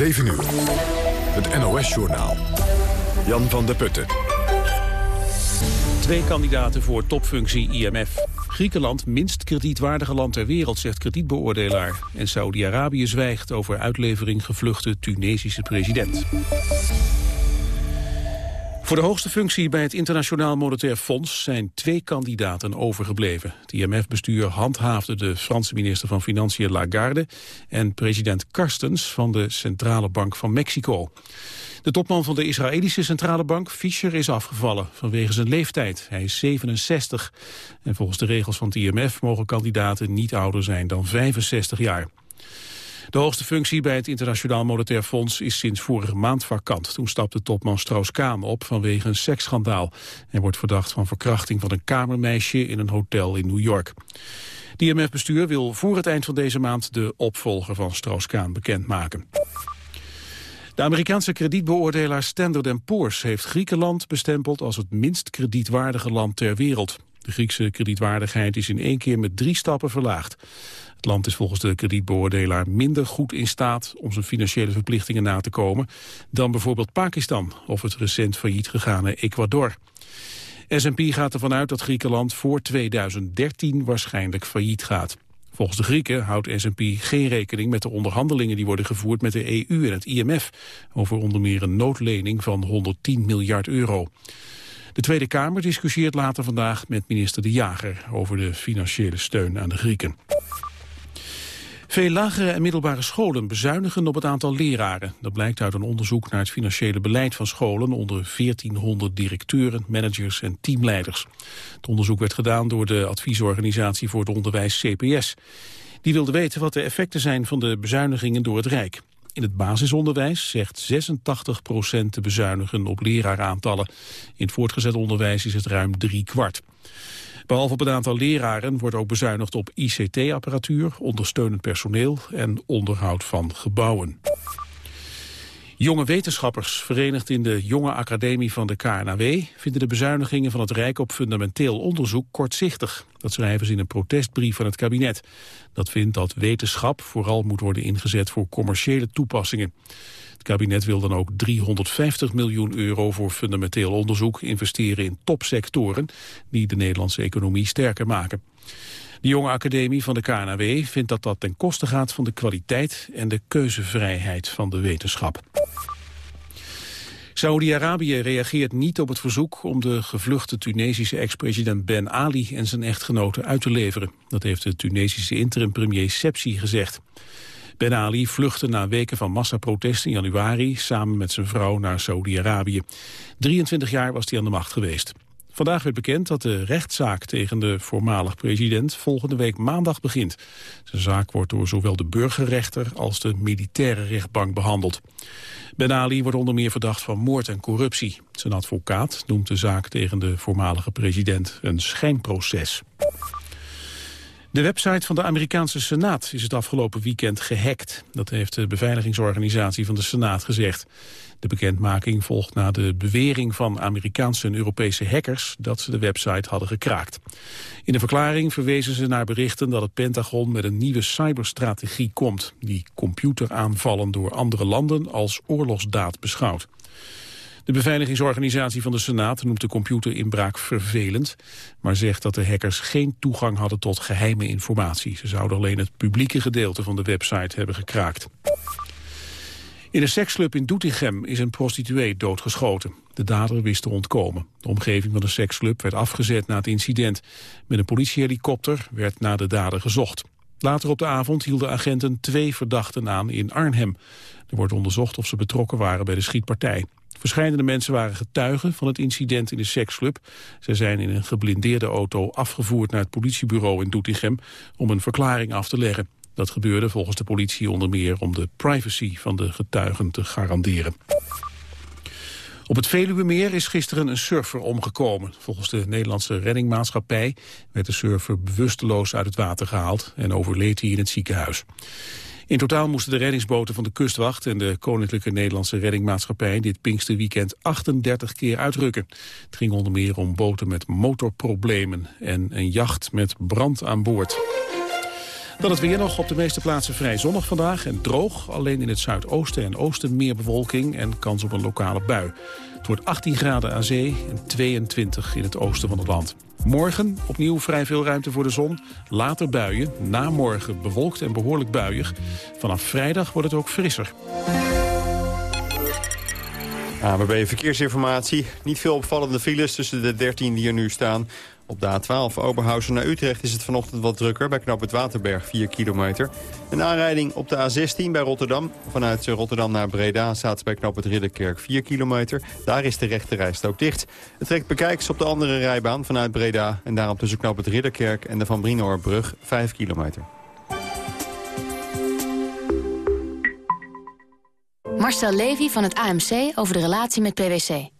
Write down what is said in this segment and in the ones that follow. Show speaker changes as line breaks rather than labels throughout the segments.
7 uur. Het NOS-journaal. Jan van der Putten.
Twee kandidaten voor topfunctie IMF. Griekenland minst kredietwaardige land ter wereld, zegt kredietbeoordelaar. En Saudi-Arabië zwijgt over uitlevering gevluchte Tunesische president. Voor de hoogste functie bij het Internationaal Monetair Fonds zijn twee kandidaten overgebleven. Het IMF-bestuur handhaafde de Franse minister van Financiën Lagarde en president Karstens van de Centrale Bank van Mexico. De topman van de Israëlische Centrale Bank, Fischer, is afgevallen vanwege zijn leeftijd. Hij is 67 en volgens de regels van het IMF mogen kandidaten niet ouder zijn dan 65 jaar. De hoogste functie bij het Internationaal Monetair Fonds is sinds vorige maand vakant. Toen stapte topman Strauss-Kaan op vanwege een seksschandaal. Hij wordt verdacht van verkrachting van een kamermeisje in een hotel in New York. Het IMF-bestuur wil voor het eind van deze maand de opvolger van Strauss-Kaan bekendmaken. De Amerikaanse kredietbeoordelaar Standard Poor's heeft Griekenland bestempeld als het minst kredietwaardige land ter wereld. De Griekse kredietwaardigheid is in één keer met drie stappen verlaagd. Het land is volgens de kredietbeoordelaar minder goed in staat om zijn financiële verplichtingen na te komen dan bijvoorbeeld Pakistan of het recent failliet gegane Ecuador. S&P gaat ervan uit dat Griekenland voor 2013 waarschijnlijk failliet gaat. Volgens de Grieken houdt S&P geen rekening met de onderhandelingen die worden gevoerd met de EU en het IMF over onder meer een noodlening van 110 miljard euro. De Tweede Kamer discussieert later vandaag met minister De Jager over de financiële steun aan de Grieken. Veel lagere en middelbare scholen bezuinigen op het aantal leraren. Dat blijkt uit een onderzoek naar het financiële beleid van scholen onder 1400 directeuren, managers en teamleiders. Het onderzoek werd gedaan door de adviesorganisatie voor het onderwijs CPS. Die wilde weten wat de effecten zijn van de bezuinigingen door het Rijk. In het basisonderwijs zegt 86% te bezuinigen op leraaraantallen. In het voortgezet onderwijs is het ruim drie kwart. Behalve op het aantal leraren wordt ook bezuinigd op ICT-apparatuur, ondersteunend personeel en onderhoud van gebouwen. Jonge wetenschappers, verenigd in de Jonge Academie van de KNAW... vinden de bezuinigingen van het Rijk op fundamenteel onderzoek kortzichtig. Dat schrijven ze in een protestbrief van het kabinet. Dat vindt dat wetenschap vooral moet worden ingezet voor commerciële toepassingen. Het kabinet wil dan ook 350 miljoen euro voor fundamenteel onderzoek investeren in topsectoren die de Nederlandse economie sterker maken. De jonge academie van de KNAW vindt dat dat ten koste gaat van de kwaliteit en de keuzevrijheid van de wetenschap. Saudi-Arabië reageert niet op het verzoek om de gevluchte Tunesische ex-president Ben Ali en zijn echtgenote uit te leveren. Dat heeft de Tunesische interim-premier Sepsi gezegd. Ben Ali vluchtte na weken van massaprotest in januari samen met zijn vrouw naar Saudi-Arabië. 23 jaar was hij aan de macht geweest. Vandaag werd bekend dat de rechtszaak tegen de voormalig president volgende week maandag begint. Zijn zaak wordt door zowel de burgerrechter als de militaire rechtbank behandeld. Ben Ali wordt onder meer verdacht van moord en corruptie. Zijn advocaat noemt de zaak tegen de voormalige president een schijnproces. De website van de Amerikaanse Senaat is het afgelopen weekend gehackt. Dat heeft de beveiligingsorganisatie van de Senaat gezegd. De bekendmaking volgt na de bewering van Amerikaanse en Europese hackers dat ze de website hadden gekraakt. In de verklaring verwezen ze naar berichten dat het Pentagon met een nieuwe cyberstrategie komt, die computeraanvallen door andere landen als oorlogsdaad beschouwt. De beveiligingsorganisatie van de Senaat noemt de computerinbraak vervelend, maar zegt dat de hackers geen toegang hadden tot geheime informatie. Ze zouden alleen het publieke gedeelte van de website hebben gekraakt. In een seksclub in Doetinchem is een prostituee doodgeschoten. De dader wist te ontkomen. De omgeving van de seksclub werd afgezet na het incident. Met een politiehelikopter werd naar de dader gezocht. Later op de avond hielden agenten twee verdachten aan in Arnhem. Er wordt onderzocht of ze betrokken waren bij de schietpartij. Verscheidene mensen waren getuigen van het incident in de seksclub. Ze zijn in een geblindeerde auto afgevoerd naar het politiebureau in Doetinchem... om een verklaring af te leggen. Dat gebeurde volgens de politie onder meer om de privacy van de getuigen te garanderen. Op het Veluwemeer is gisteren een surfer omgekomen. Volgens de Nederlandse reddingmaatschappij werd de surfer bewusteloos uit het water gehaald en overleed hij in het ziekenhuis. In totaal moesten de reddingsboten van de kustwacht en de Koninklijke Nederlandse Reddingmaatschappij dit Pinksterweekend 38 keer uitrukken. Het ging onder meer om boten met motorproblemen en een jacht met brand aan boord. Dan het weer nog op de meeste plaatsen vrij zonnig vandaag en droog. Alleen in het zuidoosten en oosten meer bewolking en kans op een lokale bui. Het wordt 18 graden aan zee en 22 in het oosten van het land. Morgen opnieuw vrij veel ruimte voor de zon. Later buien, na morgen bewolkt en behoorlijk buiig. Vanaf vrijdag wordt het ook frisser.
ABB Verkeersinformatie. Niet veel opvallende files tussen de 13 die er nu staan. Op de A12 Oberhausen naar Utrecht is het vanochtend wat drukker... bij knap het Waterberg, 4 kilometer. Een aanrijding op de A16 bij Rotterdam. Vanuit Rotterdam naar Breda staat bij knap het Ridderkerk 4 kilometer. Daar is de rechte ook dicht. Het trekt bekijks op de andere rijbaan vanuit Breda... en daarom tussen knap het Ridderkerk en de Van Brienoorbrug 5 kilometer.
Marcel Levy van het AMC over de relatie met PwC.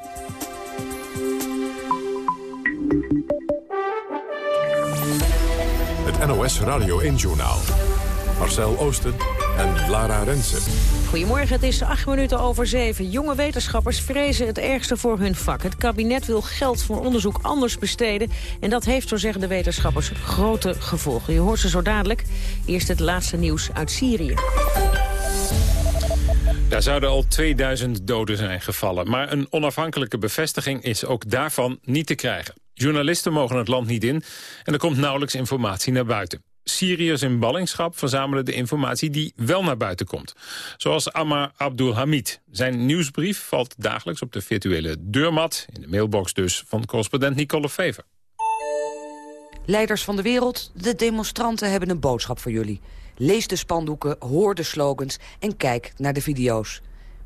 NOS Radio 1-journaal. Marcel Oosten en Lara Rensen.
Goedemorgen, het is acht minuten over zeven. Jonge wetenschappers vrezen het ergste voor hun vak. Het kabinet wil geld voor onderzoek anders besteden. En dat heeft, zo zeggen de wetenschappers, grote gevolgen. Je hoort ze zo dadelijk. Eerst het laatste nieuws uit Syrië.
Daar zouden al 2000 doden zijn gevallen. Maar een onafhankelijke bevestiging is ook daarvan niet te krijgen. Journalisten mogen het land niet in en er komt nauwelijks informatie naar buiten. Syriërs in ballingschap verzamelen de informatie die wel naar buiten komt. Zoals Ammar Abdulhamid. Zijn nieuwsbrief valt dagelijks op de virtuele deurmat... in de mailbox dus van correspondent Nicole Fever.
Leiders van de wereld, de demonstranten hebben een boodschap voor jullie. Lees de spandoeken, hoor de slogans en kijk naar de video's.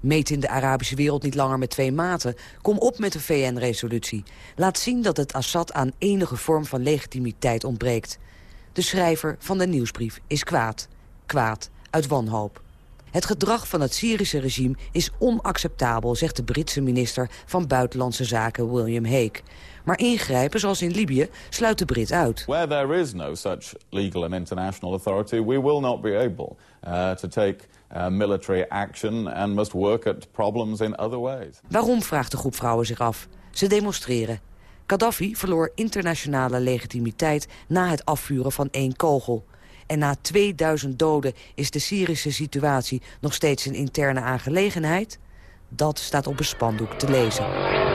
Meet in de Arabische wereld niet langer met twee maten. Kom op met een VN-resolutie. Laat zien dat het Assad aan enige vorm van legitimiteit ontbreekt. De schrijver van de nieuwsbrief is kwaad. Kwaad uit wanhoop. Het gedrag van het Syrische regime is onacceptabel, zegt de Britse minister van Buitenlandse Zaken William Hague. Maar ingrijpen, zoals in Libië, sluit de Brit uit.
Where there is no such legal and international authority, we will not be able uh, to take uh, military action and must work at problems in other ways.
Waarom, vraagt de groep vrouwen zich af. Ze demonstreren. Gaddafi verloor internationale legitimiteit na het afvuren van één kogel. En na 2000 doden is de Syrische situatie nog steeds een interne aangelegenheid? Dat staat op een spandoek te lezen.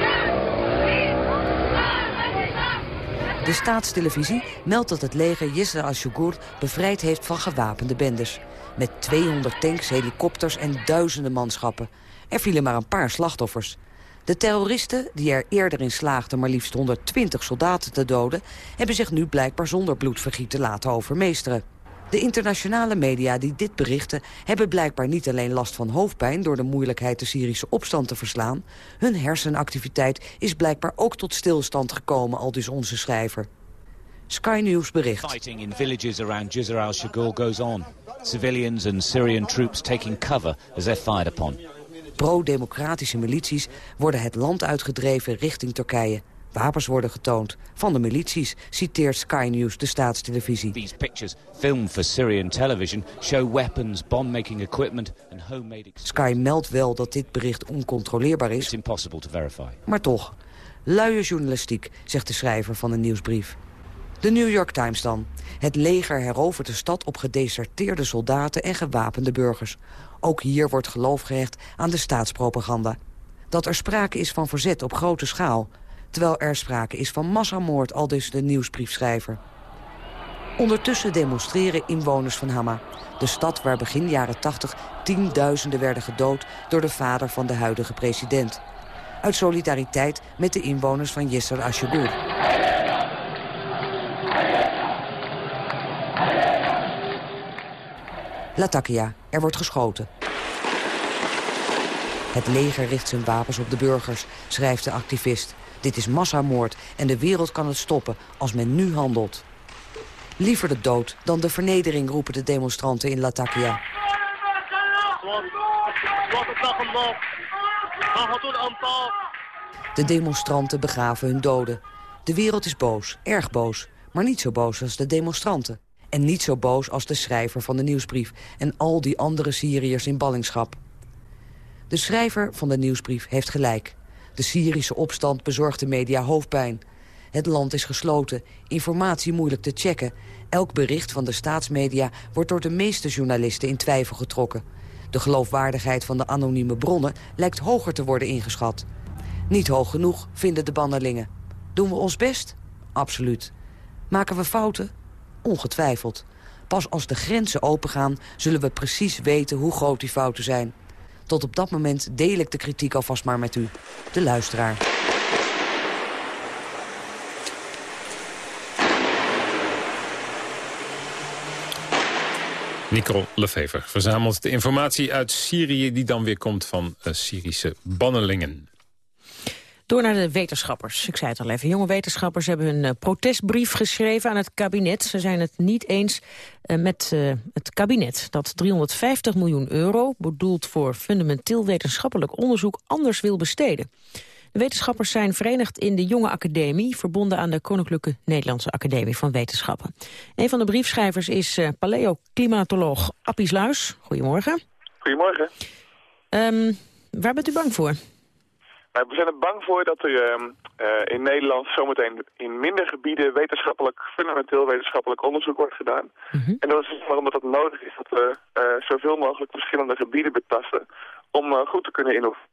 De staatstelevisie meldt dat het leger Yisra al-Shugur bevrijd heeft van gewapende bendes. Met 200 tanks, helikopters en duizenden manschappen. Er vielen maar een paar slachtoffers. De terroristen, die er eerder in slaagden maar liefst 120 soldaten te doden... hebben zich nu blijkbaar zonder bloedvergieten laten overmeesteren. De internationale media die dit berichten... hebben blijkbaar niet alleen last van hoofdpijn... door de moeilijkheid de Syrische opstand te verslaan. Hun hersenactiviteit is blijkbaar ook tot stilstand gekomen... al dus onze schrijver. Sky News bericht.
Fighting in villages around Jizr al-Shagul goes on. Civilians and Syrian troops taking cover as they're fired upon.
Pro-democratische milities worden het land uitgedreven richting Turkije. Wapens worden getoond. Van de milities, citeert Sky News, de staatstelevisie.
These pictures, filmed for Syrian television, show weapons, bomb-making equipment and homemade...
Sky meldt wel dat dit bericht oncontroleerbaar is.
It's impossible to verify.
Maar toch, luie journalistiek, zegt de schrijver van de nieuwsbrief. De New York Times dan. Het leger herovert de stad op gedeserteerde soldaten en gewapende burgers. Ook hier wordt geloof gehecht aan de staatspropaganda. Dat er sprake is van verzet op grote schaal... terwijl er sprake is van massamoord, al dus de nieuwsbriefschrijver. Ondertussen demonstreren inwoners van Hama. De stad waar begin jaren 80 tienduizenden werden gedood... door de vader van de huidige president. Uit solidariteit met de inwoners van Yisr Ashogur. Latakia, er wordt geschoten. Het leger richt zijn wapens op de burgers, schrijft de activist. Dit is massamoord en de wereld kan het stoppen als men nu handelt. Liever de dood dan de vernedering, roepen de demonstranten in Latakia. De demonstranten begraven hun doden. De wereld is boos, erg boos, maar niet zo boos als de demonstranten. En niet zo boos als de schrijver van de nieuwsbrief... en al die andere Syriërs in ballingschap. De schrijver van de nieuwsbrief heeft gelijk. De Syrische opstand bezorgt de media hoofdpijn. Het land is gesloten, informatie moeilijk te checken. Elk bericht van de staatsmedia wordt door de meeste journalisten in twijfel getrokken. De geloofwaardigheid van de anonieme bronnen lijkt hoger te worden ingeschat. Niet hoog genoeg, vinden de bannelingen. Doen we ons best? Absoluut. Maken we fouten? Ongetwijfeld. Pas als de grenzen opengaan zullen we precies weten hoe groot die fouten zijn. Tot op dat moment deel ik de kritiek alvast maar met u, de luisteraar.
Nicole Lefever verzamelt de informatie uit Syrië... die dan weer komt van uh, Syrische bannelingen.
Door naar de wetenschappers. Ik zei het al even. Jonge wetenschappers hebben hun uh, protestbrief geschreven aan het kabinet. Ze zijn het niet eens uh, met uh, het kabinet dat 350 miljoen euro... bedoeld voor fundamenteel wetenschappelijk onderzoek anders wil besteden. De wetenschappers zijn verenigd in de Jonge Academie... verbonden aan de Koninklijke Nederlandse Academie van Wetenschappen. Een van de briefschrijvers is paleo-klimatoloog Appie Luis. Goedemorgen.
Goedemorgen.
Um, waar bent u bang voor?
Nou, we zijn er bang voor dat er uh, uh, in Nederland zometeen in minder gebieden wetenschappelijk, fundamenteel wetenschappelijk onderzoek wordt gedaan. Mm -hmm. En dat is waarom dat nodig is dat we uh, zoveel mogelijk verschillende gebieden betasten om goed te kunnen innoveren.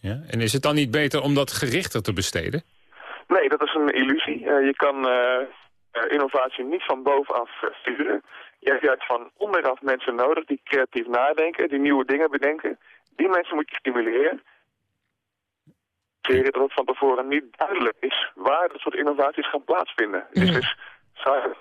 Ja, en is het dan niet beter om dat gerichter te besteden?
Nee, dat is een illusie. je kan innovatie niet van bovenaf sturen. Je hebt juist van onderaf mensen nodig die creatief nadenken, die nieuwe dingen bedenken. Die mensen moet je stimuleren dat het van tevoren niet duidelijk is waar dat soort innovaties gaan plaatsvinden. Dus het is saai.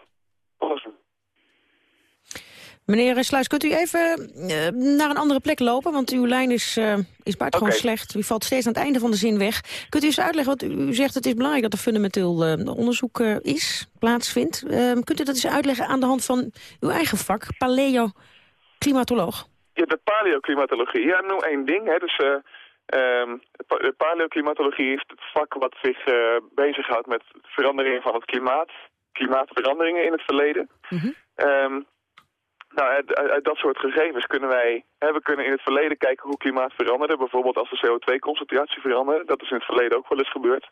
Meneer Sluis, kunt u even uh, naar een andere plek lopen? Want uw lijn is, uh, is buitengewoon okay. slecht. U valt steeds aan het einde van de zin weg. Kunt u eens uitleggen, want u zegt het is belangrijk dat er fundamenteel uh, onderzoek is, plaatsvindt. Ehm, kunt u dat eens uitleggen aan de hand van uw eigen vak, paleo-klimatoloog?
Ja, de paleoclimatologie. Ja, noem één ding. Hè. Dus Um, paleoclimatologie is het vak wat zich uh, bezighoudt met veranderingen van het klimaat. Klimaatveranderingen in het verleden. Mm -hmm. um, nou, uit, uit, dat soort gegevens kunnen wij... Hè, we kunnen in het verleden kijken hoe klimaat veranderde. Bijvoorbeeld als de CO2-concentratie veranderde. Dat is in het verleden ook wel eens gebeurd.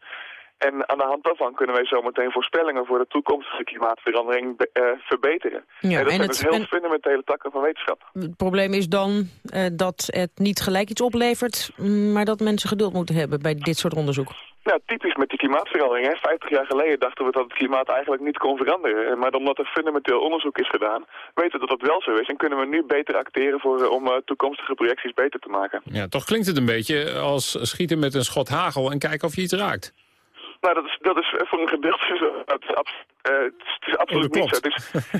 En aan de hand daarvan kunnen wij zometeen voorspellingen voor de toekomstige klimaatverandering uh, verbeteren. Ja, en dat en zijn het, dus heel en... fundamentele takken van wetenschap.
Het probleem is dan uh, dat het niet gelijk iets oplevert, maar dat mensen geduld moeten hebben bij dit soort onderzoek.
Nou, typisch met die klimaatverandering. Hè. 50 jaar geleden dachten we dat het klimaat eigenlijk niet kon veranderen. Maar omdat er fundamenteel onderzoek is gedaan, weten we dat dat wel zo is. En kunnen we nu beter acteren voor, om uh, toekomstige projecties beter te maken.
Ja, toch klinkt het een beetje als schieten met een schot hagel en kijken of je iets raakt.
Nou, dat is, dat is voor een gedeelte zo. Het is, abs uh, het is absoluut niet zo. Het is,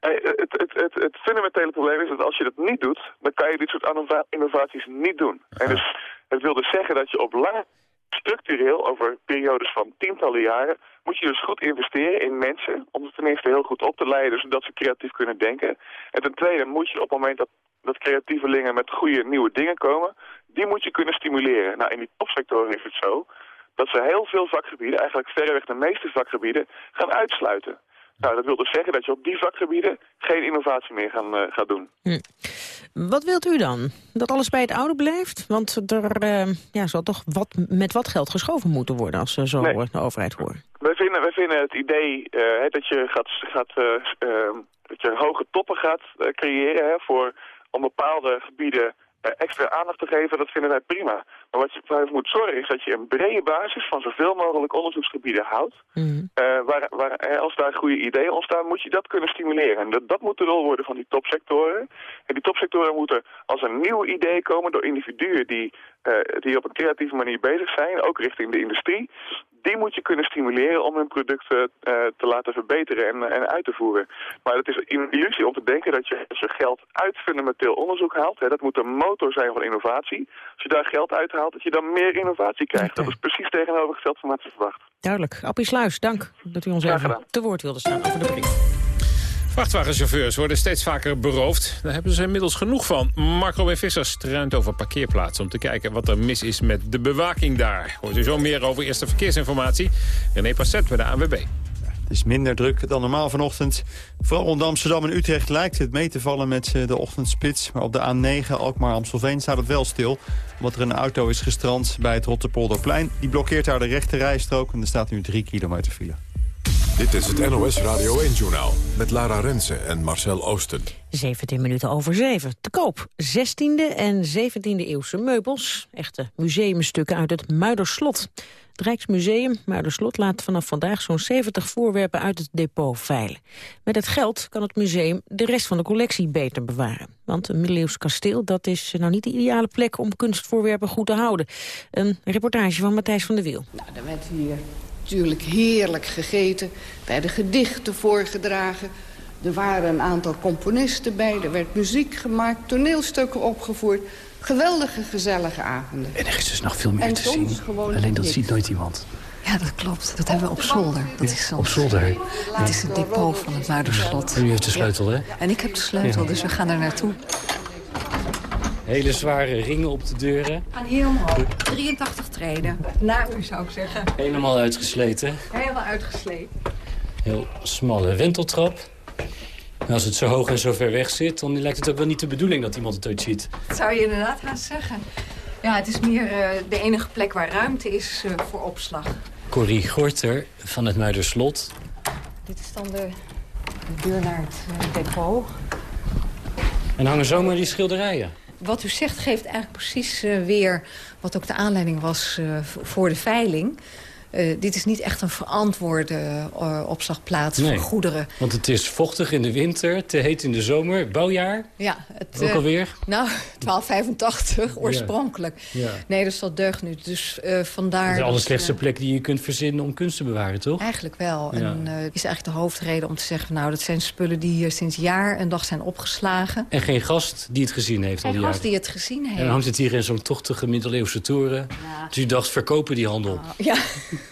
het, het, het, het fundamentele probleem is dat als je dat niet doet, dan kan je dit soort innovaties niet doen. En dus, het wil dus zeggen dat je op lange structureel, over periodes van tientallen jaren, moet je dus goed investeren in mensen, om het ten eerste heel goed op te leiden, zodat ze creatief kunnen denken. En ten tweede moet je op het moment dat, dat creatievelingen met goede nieuwe dingen komen, die moet je kunnen stimuleren. Nou, in die topsectoren is het zo dat ze heel veel vakgebieden, eigenlijk verreweg de meeste vakgebieden, gaan uitsluiten. Nou, dat wil dus zeggen dat je op die vakgebieden geen innovatie meer gaan, uh, gaat doen.
Hm. Wat wilt u dan? Dat alles bij het oude blijft? Want er uh, ja, zal toch wat, met wat geld geschoven moeten worden als ze zo nee. de overheid horen.
Wij vinden, wij vinden het idee uh, dat je, gaat, gaat, dat je hoge toppen gaat creëren hè, voor, om bepaalde gebieden extra aandacht te geven, dat vinden wij prima. Maar wat je voor moet zorgen is dat je een brede basis van zoveel mogelijk onderzoeksgebieden houdt. Mm. waar, waar, als daar goede ideeën ontstaan, moet je dat kunnen stimuleren. En dat, dat moet de rol worden van die topsectoren. En die topsectoren moeten als een nieuw idee komen door individuen die, die op een creatieve manier bezig zijn, ook richting de industrie die moet je kunnen stimuleren om hun producten uh, te laten verbeteren en, en uit te voeren. Maar het is een illusie om te denken dat je, als je geld uit fundamenteel onderzoek haalt, hè, dat moet een motor zijn van innovatie. Als je daar geld uit haalt, dat je dan meer innovatie krijgt. Okay. Dat is precies tegenovergesteld van wat ze verwacht.
Duidelijk. Appie Sluis, dank dat u ons even te woord wilde staan over de brief.
Vrachtwagenchauffeurs worden steeds vaker beroofd. Daar hebben ze inmiddels genoeg van. Marco en Visser struint over parkeerplaatsen... om te kijken wat er mis is met de bewaking daar. Hoort u zo meer over eerste verkeersinformatie. René Passet bij de ANWB.
Het is minder druk dan normaal vanochtend. Vooral rond Amsterdam en Utrecht lijkt het mee te vallen met eh, de ochtendspits. Maar op de A9 Alkmaar-Amstelveen staat het wel stil. Omdat er een auto is gestrand bij het Rotterpolderplein. Die blokkeert daar de rechte rijstrook en er staat nu 3 kilometer file.
Dit is het NOS Radio 1-journaal met Lara Rensen en Marcel Oosten.
17 minuten over 7. Te koop 16e en 17e eeuwse meubels. Echte museumstukken uit het Muiderslot. Het Rijksmuseum Muiderslot laat vanaf vandaag zo'n 70 voorwerpen uit het depot veilen. Met het geld kan het museum de rest van de collectie beter bewaren. Want een middeleeuws kasteel dat is nou niet de ideale plek om kunstvoorwerpen goed te houden. Een reportage van Matthijs van der Wiel.
Nou, dan werd hier natuurlijk heerlijk gegeten. werden gedichten voorgedragen. Er waren een aantal componisten bij. Er werd muziek gemaakt, toneelstukken opgevoerd. Geweldige, gezellige avonden.
En er is dus nog veel meer en te zien. Alleen dat ziet nooit iemand.
Ja, dat klopt. Dat hebben we op zolder. Dat is
op zolder?
Het is het depot van het Muiderslot.
En u heeft de sleutel, hè?
En ik heb de sleutel, dus we gaan er naartoe.
Hele zware ringen op de deuren.
Gaan hier omhoog. 83 treden. Naar u zou ik zeggen.
Helemaal uitgesleten.
Helemaal uitgesleten.
Heel smalle wenteltrap. En als het zo hoog en zo ver weg zit, dan lijkt het ook wel niet de bedoeling dat iemand het ooit ziet.
Dat zou je inderdaad gaan zeggen. Ja, het is meer uh, de enige plek waar ruimte is uh, voor opslag.
Corrie Gorter van het Muiderslot.
Dit is dan de, de deur naar het uh, depot.
En hangen zomaar die schilderijen?
Wat u zegt geeft eigenlijk precies uh, weer wat ook de aanleiding was uh, voor de veiling. Uh, dit is niet echt een verantwoorde uh, opslagplaats
nee,
voor goederen.
Want het is vochtig in de winter, te heet in de zomer. Bouwjaar?
Ja. Het,
Ook alweer?
Nou, 1285 oorspronkelijk. Ja. Ja. Nee, dus dat deugt nu. Dus vandaar... Het
is de allerslechtste plek die je kunt verzinnen om kunst te bewaren, toch?
Eigenlijk wel. Ja. En is eigenlijk de hoofdreden om te zeggen... nou, dat zijn spullen die hier sinds jaar en dag zijn opgeslagen.
En geen gast die het gezien heeft
geen
al die
gast die het gezien heeft.
En dan hangt het hier in zo'n tochtige middeleeuwse toren. Dus u dacht, verkopen die handel.
Ja.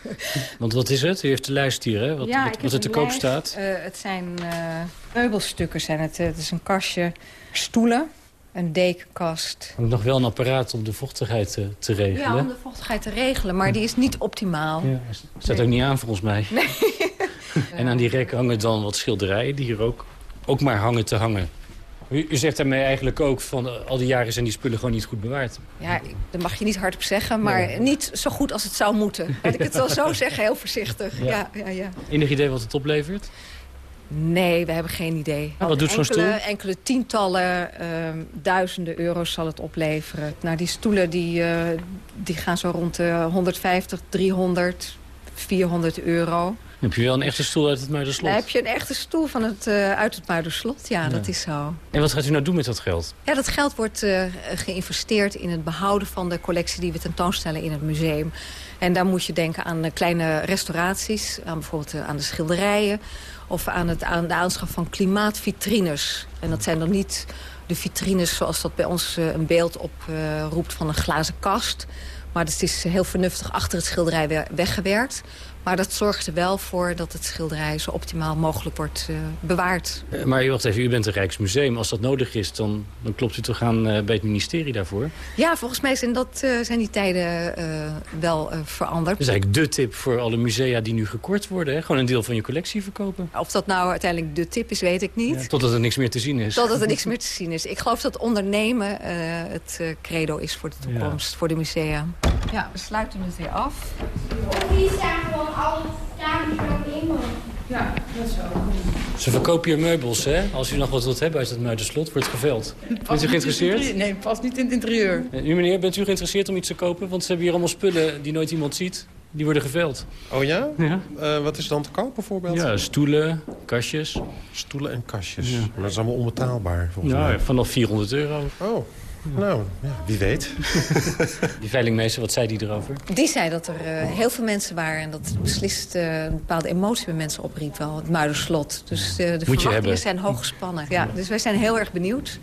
Want wat is het? U heeft de lijst hier, hè? Wat,
ja,
wat, wat er te koop
lijst.
staat?
Uh, het zijn uh, meubelstukken. Zijn het. het is een kastje stoelen, een dekenkast.
Nog wel een apparaat om de vochtigheid te, te regelen.
Ja, om de vochtigheid te regelen, maar die is niet optimaal.
Ja, staat nee. ook niet aan volgens mij.
Nee.
en aan die rek hangen dan wat schilderijen die hier ook, ook maar hangen te hangen. U, u, zegt daarmee eigenlijk ook van uh, al die jaren zijn die spullen gewoon niet goed bewaard.
Ja, dat mag je niet hardop zeggen, maar nee. niet zo goed als het zou moeten. Laat ik het wel zo zeggen, heel voorzichtig. Ja. Ja, ja, ja.
Enig idee wat het oplevert?
Nee, we hebben geen idee.
Nou, wat doet zo'n stoel?
Enkele tientallen, uh, duizenden euro's zal het opleveren. Nou, die stoelen die, uh, die gaan zo rond de 150, 300, 400 euro.
Heb je wel een echte stoel uit het Muiderslot.
Dan heb je een echte stoel van het, uh, uit het Muiderslot. Ja, ja, dat is zo.
En wat gaat u nou doen met dat geld?
Ja, dat geld wordt uh, geïnvesteerd in het behouden van de collectie die we tentoonstellen in het museum. En daar moet je denken aan kleine restauraties, aan bijvoorbeeld aan de schilderijen... of aan, het, aan de aanschaf van klimaatvitrines. En dat zijn dan niet de vitrines zoals dat bij ons een beeld oproept van een glazen kast... Maar het is heel vernuftig achter het schilderij weggewerkt. Maar dat zorgt er wel voor dat het schilderij zo optimaal mogelijk wordt uh, bewaard.
Uh, maar wacht even, u bent een Rijksmuseum. Als dat nodig is, dan, dan klopt u toch aan uh, bij het ministerie daarvoor?
Ja, volgens mij zijn, dat, zijn die tijden wel veranderd.
Dat is eigenlijk de tip voor alle musea die nu gekort worden. Hè? Gewoon een deel van je collectie verkopen.
Of dat nou uiteindelijk de tip is, weet ik niet. Ja,
totdat er niks meer te zien is.
Totdat er niks meer te zien is. Ik geloof dat ondernemen het credo is voor de toekomst, ja. voor de musea. Ja, we sluiten het weer af.
Die zijn gewoon
ja, dat is wel
Ze verkopen hier meubels, hè? Als u nog wat wilt hebben uit het Muiderslot, wordt geveld. Bent u geïnteresseerd?
Nee, past niet in het interieur.
En u, meneer, bent u geïnteresseerd om iets te kopen? Want ze hebben hier allemaal spullen die nooit iemand ziet. Die worden geveld.
Oh ja?
ja.
Uh, wat is dan te kopen bijvoorbeeld?
Ja, stoelen, kastjes.
Stoelen en kastjes. Ja. Maar dat is allemaal onbetaalbaar volgens
ja,
mij.
vanaf 400 euro.
Oh. Nou, ja, wie weet.
die veilingmeester, wat zei die erover?
Die zei dat er uh, heel veel mensen waren... en dat het beslist uh, een bepaalde emotie bij mensen opriep wel. Het Muiderslot. Dus uh, de
Moet
verwachtingen zijn hoog gespannen. Ja, dus wij zijn heel erg benieuwd.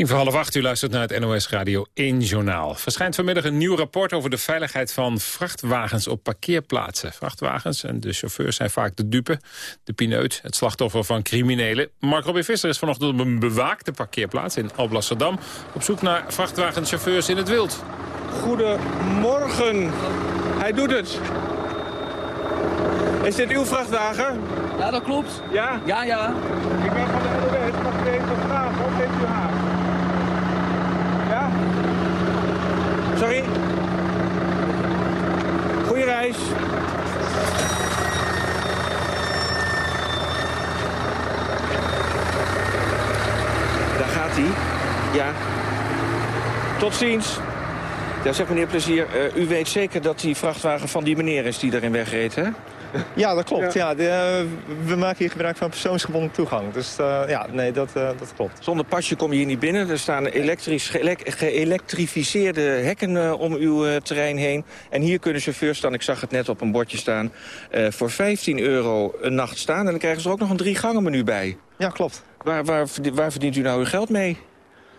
Tien voor half acht, u luistert naar het NOS Radio 1 Journaal. Verschijnt vanmiddag een nieuw rapport over de veiligheid van vrachtwagens op parkeerplaatsen. Vrachtwagens en de chauffeurs zijn vaak de dupe, de pineut, het slachtoffer van criminelen. Mark Robin Visser is vanochtend op een bewaakte parkeerplaats in Alblasserdam... op zoek naar vrachtwagenchauffeurs in het wild.
Goedemorgen. Hij doet het. Is dit uw vrachtwagen?
Ja, dat klopt.
Ja?
Ja, ja.
Ik ben van de NOS. Mag ik even vragen? Of heeft u haar? Ja? Sorry? Goeie reis. Daar gaat hij. Ja. Tot ziens. Ja, zeg meneer Plezier, uh, u weet zeker dat die vrachtwagen van die meneer is die erin wegreed, hè?
Ja, dat klopt. Ja. de, uh, we maken hier gebruik van persoonsgebonden toegang. Dus uh, ja, nee, dat, uh, dat klopt.
Zonder pasje kom je hier niet binnen. Er staan elektrisch, geëlektrificeerde hekken om uw terrein heen. En hier kunnen chauffeurs dan, ik zag het net op een bordje staan... voor 15 euro een nacht staan. En dan krijgen ze er ook nog een drie gangen menu bij.
Ja, klopt.
Waar, waar, waar verdient u nou uw geld mee?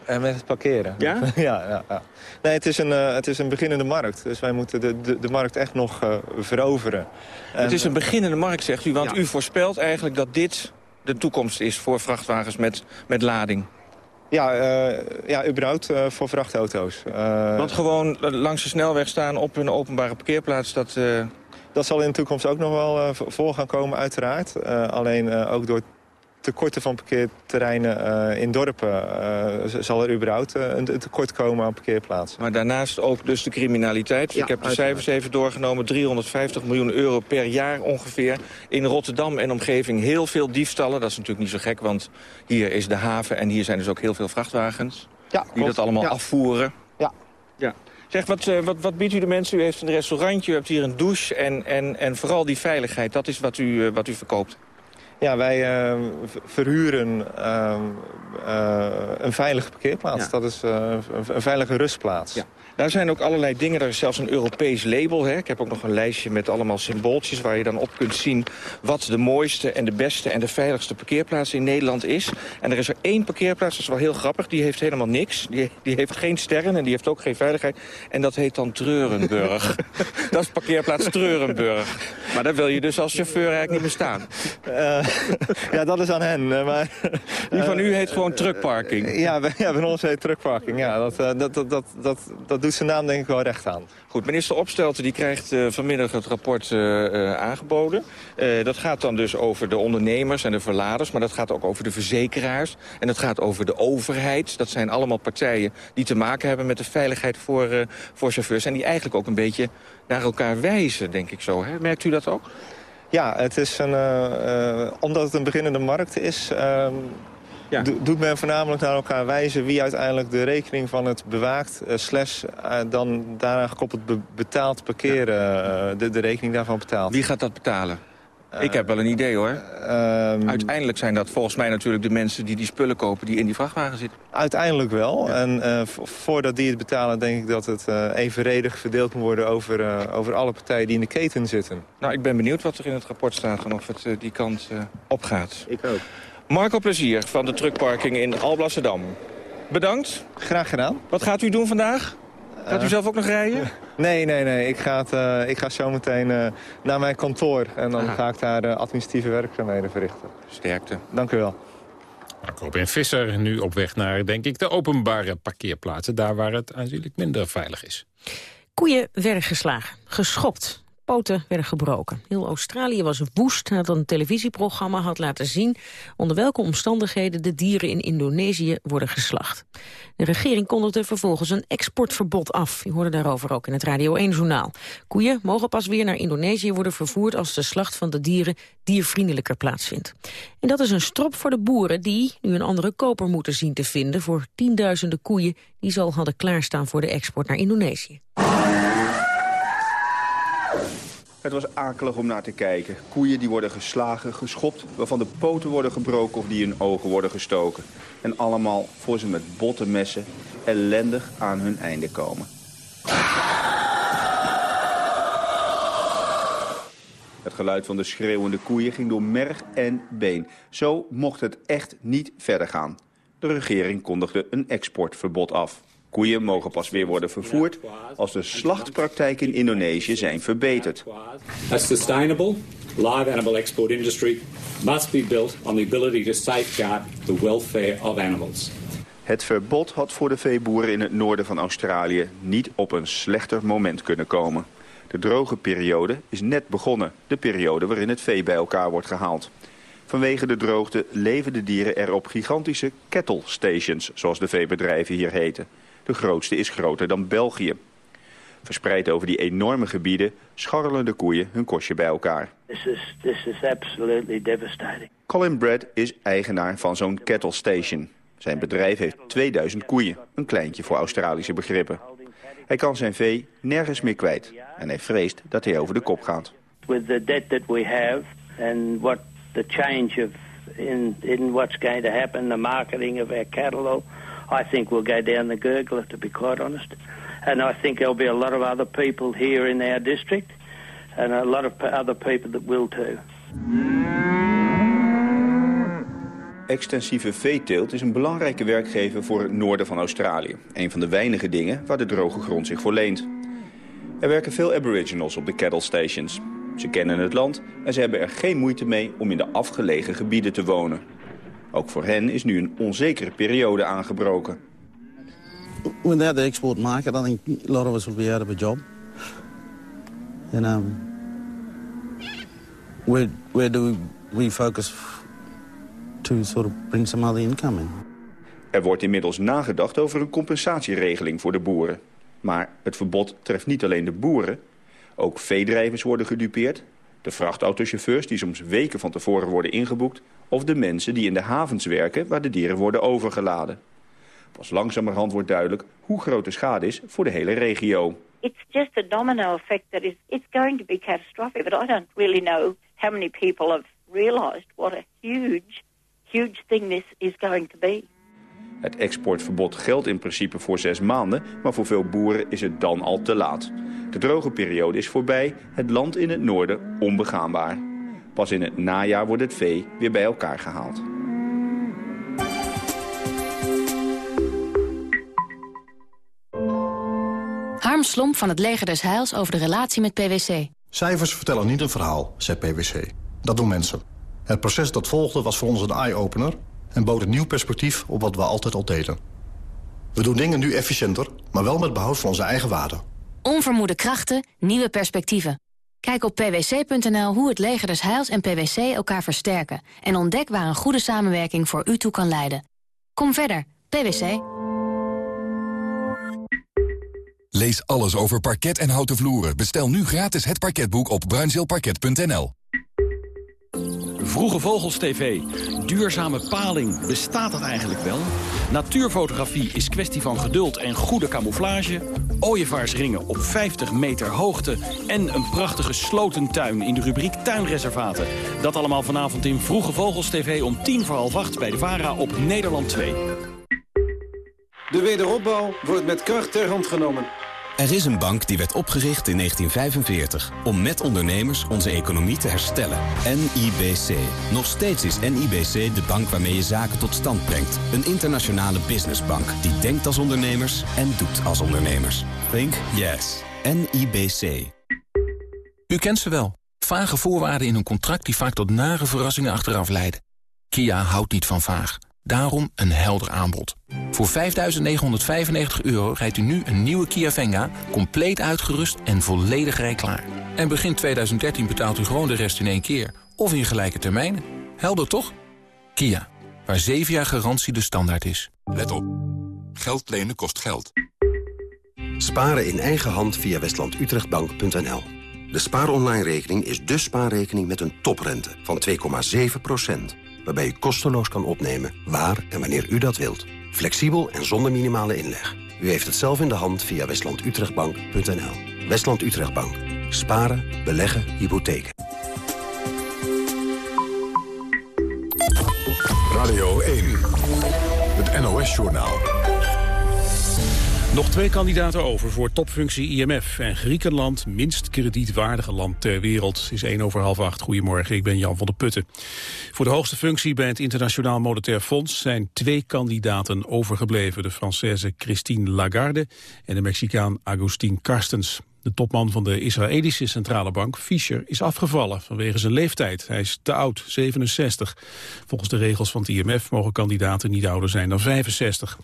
En met het parkeren.
Ja?
ja, ja, ja. Nee, het is, een, uh, het is een beginnende markt. Dus wij moeten de, de, de markt echt nog uh, veroveren.
En, het is een beginnende markt, zegt u. Want ja. u voorspelt eigenlijk dat dit de toekomst is voor vrachtwagens met, met lading.
Ja, uh, ja überhaupt voor vrachtauto's.
Want gewoon langs de snelweg staan op een openbare parkeerplaats... dat,
dat zal in de toekomst ook nog wel voor gaan komen, uiteraard. alleen ook door tekorten van parkeerterreinen uh, in dorpen... Uh, zal er überhaupt uh, een tekort komen aan parkeerplaatsen.
Maar daarnaast ook dus de criminaliteit.
Ja,
Ik heb de
uiteraard.
cijfers even doorgenomen. 350 miljoen euro per jaar ongeveer. In Rotterdam en omgeving heel veel diefstallen. Dat is natuurlijk niet zo gek, want hier is de haven... en hier zijn dus ook heel veel vrachtwagens
ja,
die dat allemaal
ja.
afvoeren.
Ja.
ja. Zeg, wat, wat, wat biedt u de mensen? U heeft een restaurantje, u hebt hier een douche... en, en, en vooral die veiligheid, dat is wat u, wat u verkoopt.
Ja, wij uh, verhuren uh, uh, een veilige parkeerplaats.
Ja.
Dat is uh, een, een veilige rustplaats.
Ja. Daar zijn ook allerlei dingen. Er is zelfs een Europees label. Hè. Ik heb ook nog een lijstje met allemaal symbooltjes... waar je dan op kunt zien wat de mooiste en de beste en de veiligste parkeerplaats in Nederland is. En er is er één parkeerplaats, dat is wel heel grappig. Die heeft helemaal niks. Die, die heeft geen sterren en die heeft ook geen veiligheid. En dat heet dan Treurenburg. dat is parkeerplaats Treurenburg. Maar daar wil je dus als chauffeur eigenlijk niet meer staan.
Uh, ja, dat is aan hen. Maar,
Die van u heet gewoon truckparking.
Ja, bij, ja, bij ons heet truckparking. Ja, dat, dat, dat, dat, dat, dat doet zijn naam denk ik wel recht aan.
Goed, minister Opstelten die krijgt uh, vanmiddag het rapport uh, aangeboden. Uh, dat gaat dan dus over de ondernemers en de verladers... maar dat gaat ook over de verzekeraars. En dat gaat over de overheid. Dat zijn allemaal partijen die te maken hebben met de veiligheid voor, voor chauffeurs... en die eigenlijk ook een beetje naar elkaar wijzen, denk ik zo. Hè? Merkt u dat ook?
Ja, het is een, omdat het een beginnende markt is... do- doet men voornamelijk naar elkaar wijzen... wie uiteindelijk de rekening van het bewaakt... Uh, slash uh, dan daaraan gekoppeld be betaald parkeren... Uh, de, de rekening daarvan betaalt.
Wie gaat dat betalen? Ik heb wel een idee hoor.
Ehm,
Uiteindelijk zijn dat volgens mij natuurlijk de mensen die die spullen kopen... die in die vrachtwagen zitten.
Uiteindelijk wel. En uh, voordat die het betalen denk ik dat het uh, evenredig verdeeld moet worden... Over, uh, over alle partijen die in de keten zitten.
Nou, ik ben benieuwd wat er in het rapport staat... en of het die kant opgaat.
Ik ook.
Marco Plezier van de truckparking in Alblasserdam. Bedankt.
Graag gedaan.
Wat gaat u doen vandaag? Gaat u zelf ook nog rijden?
Nee, nee, nee. Ik ga, het, uh, ik ga zo meteen uh, naar mijn kantoor. En dan Aha. ga ik daar uh, administratieve werkzaamheden verrichten.
Sterkte.
Dank u wel.
Robin Visser nu op weg naar, denk ik, de openbare parkeerplaatsen. Daar waar het aanzienlijk minder veilig is.
Koeien werden geslagen, geschopt, poten werden gebroken. Heel Australië was woest nadat een televisieprogramma had laten zien... onder welke omstandigheden de dieren in Indonesië worden geslacht. De regering kondigde vervolgens een exportverbod af. Je hoorde daarover ook in het Radio 1-journaal. Koeien mogen pas weer naar Indonesië worden vervoerd... als de slacht van de dieren diervriendelijker plaatsvindt. En dat is een strop voor de boeren die nu een andere koper moeten zien te vinden... voor tienduizenden koeien die ze al hadden klaarstaan voor de export naar Indonesië.
Het was akelig om naar te kijken. Koeien die worden geslagen, geschopt, waarvan de poten worden gebroken of die in ogen worden gestoken. En allemaal voor ze met botte messen ellendig aan hun einde komen. Het geluid van de schreeuwende koeien ging door merg en been. Zo mocht het echt niet verder gaan. De regering kondigde een exportverbod af. Koeien mogen pas weer worden vervoerd als de slachtpraktijken in Indonesië zijn verbeterd.
A sustainable live animal export industry must be built on the ability to safeguard the welfare of animals.
Het verbod had voor de veeboeren in het noorden van Australië niet op een slechter moment kunnen komen. De droge periode is net begonnen, de periode waarin het vee bij elkaar wordt gehaald. Vanwege de droogte leven de dieren er op gigantische cattle stations, zoals de veebedrijven hier heten. De grootste is groter dan België. Verspreid over die enorme gebieden scharrelen de koeien hun kostje bij elkaar.
This is, this is absolutely devastating.
Colin Brad is eigenaar van zo'n cattle station. Zijn bedrijf heeft 2000 koeien, een kleintje voor Australische begrippen. Hij kan zijn vee nergens meer kwijt en hij vreest dat hij over de kop gaat.
With the debt that we have and what the change of in, in what's going to happen, the marketing of our cattle, I think we'll go down the gurgler, to be quite honest. And I think there'll be a lot of other people here in our district and a lot of other people that will too.
Extensieve veeteelt is een belangrijke werkgever voor het noorden van Australië. Een van de weinige dingen waar de droge grond zich voor leent. Er werken veel aboriginals op de cattle stations. Ze kennen het land en ze hebben er geen moeite mee om in de afgelegen gebieden te wonen. Ook voor hen is nu een onzekere periode aangebroken.
Without the export market, I think a lot of us will be out of a job. And um, where, where do we focus to sort of bring some other income in?
Er wordt inmiddels nagedacht over een compensatieregeling voor de boeren. Maar het verbod treft niet alleen de boeren. Ook veedrijvers worden gedupeerd. De vrachtautochauffeurs die soms weken van tevoren worden ingeboekt. Of de mensen die in de havens werken waar de dieren worden overgeladen. Pas langzamerhand wordt duidelijk hoe groot de schade is voor de hele regio.
It's just a domino effect that is it's going to be catastrophic. But I don't really know how many people have realized what a huge, huge thing this is going to be.
Het exportverbod geldt in principe voor zes maanden, maar voor veel boeren is het dan al te laat. De droge periode is voorbij, het land in het noorden onbegaanbaar. Pas in het najaar wordt het vee weer bij elkaar gehaald.
Harm Slomp van het Leger des Heils over de relatie met PwC.
Cijfers vertellen niet een verhaal, zegt PwC. Dat doen mensen. Het proces dat volgde was voor ons een eye-opener... en bood een nieuw perspectief op wat we altijd al deden. We doen dingen nu efficiënter, maar wel met behoud van onze eigen waarden.
Onvermoede krachten, nieuwe perspectieven. Kijk op pwc.nl hoe het leger des Heils en PwC elkaar versterken... en ontdek waar een goede samenwerking voor u toe kan leiden. Kom verder, PwC.
Lees alles over parket en houten vloeren. Bestel nu gratis het parketboek op bruinzeelparket.nl.
Vroege Vogels TV. Duurzame paling, bestaat dat eigenlijk wel? Natuurfotografie is kwestie van geduld en goede camouflage. Ooievaarsringen op 50 meter hoogte. En een prachtige slotentuin in de rubriek Tuinreservaten. Dat allemaal vanavond in Vroege Vogels TV om tien voor half acht bij de VARA op Nederland 2.
De wederopbouw wordt met kracht ter hand genomen.
Er is een bank die werd opgericht in 1945 om met ondernemers onze economie te herstellen. NIBC. Nog steeds is NIBC de bank waarmee je zaken tot stand brengt. Een internationale businessbank die denkt als ondernemers en doet als ondernemers. Think yes. NIBC.
U kent ze wel. Vage voorwaarden in een contract die vaak tot nare verrassingen achteraf leiden. Kia houdt niet van vaag. Daarom een helder aanbod. Voor 5.995 euro rijdt u nu een nieuwe Kia Venga... compleet uitgerust en volledig rijklaar. En begin 2013 betaalt u gewoon de rest in één keer. Of in gelijke termijnen. Helder toch? Kia, waar 7 jaar garantie de standaard is.
Let op. Geld lenen kost geld.
Sparen in eigen hand via westlandutrechtbank.nl. De spaaronline-rekening is de spaarrekening met een toprente van 2,7 waarbij u kosteloos kan opnemen waar en wanneer u dat wilt. Flexibel en zonder minimale inleg. U heeft het zelf in de hand via westlandutrechtbank.nl. Westland Utrechtbank. Sparen, beleggen, hypotheken.
Radio 1. Het NOS-journaal.
Nog twee kandidaten over voor topfunctie IMF. En Griekenland, minst kredietwaardige land ter wereld, is 1 over half acht. Goedemorgen, ik ben Jan van der Putten. Voor de hoogste functie bij het Internationaal Monetair Fonds... zijn twee kandidaten overgebleven. De Française Christine Lagarde en de Mexicaan Agustin Carstens. De topman van de Israëlische centrale bank, Fischer, is afgevallen vanwege zijn leeftijd. Hij is te oud, 67. Volgens de regels van het IMF mogen kandidaten niet ouder zijn dan 65.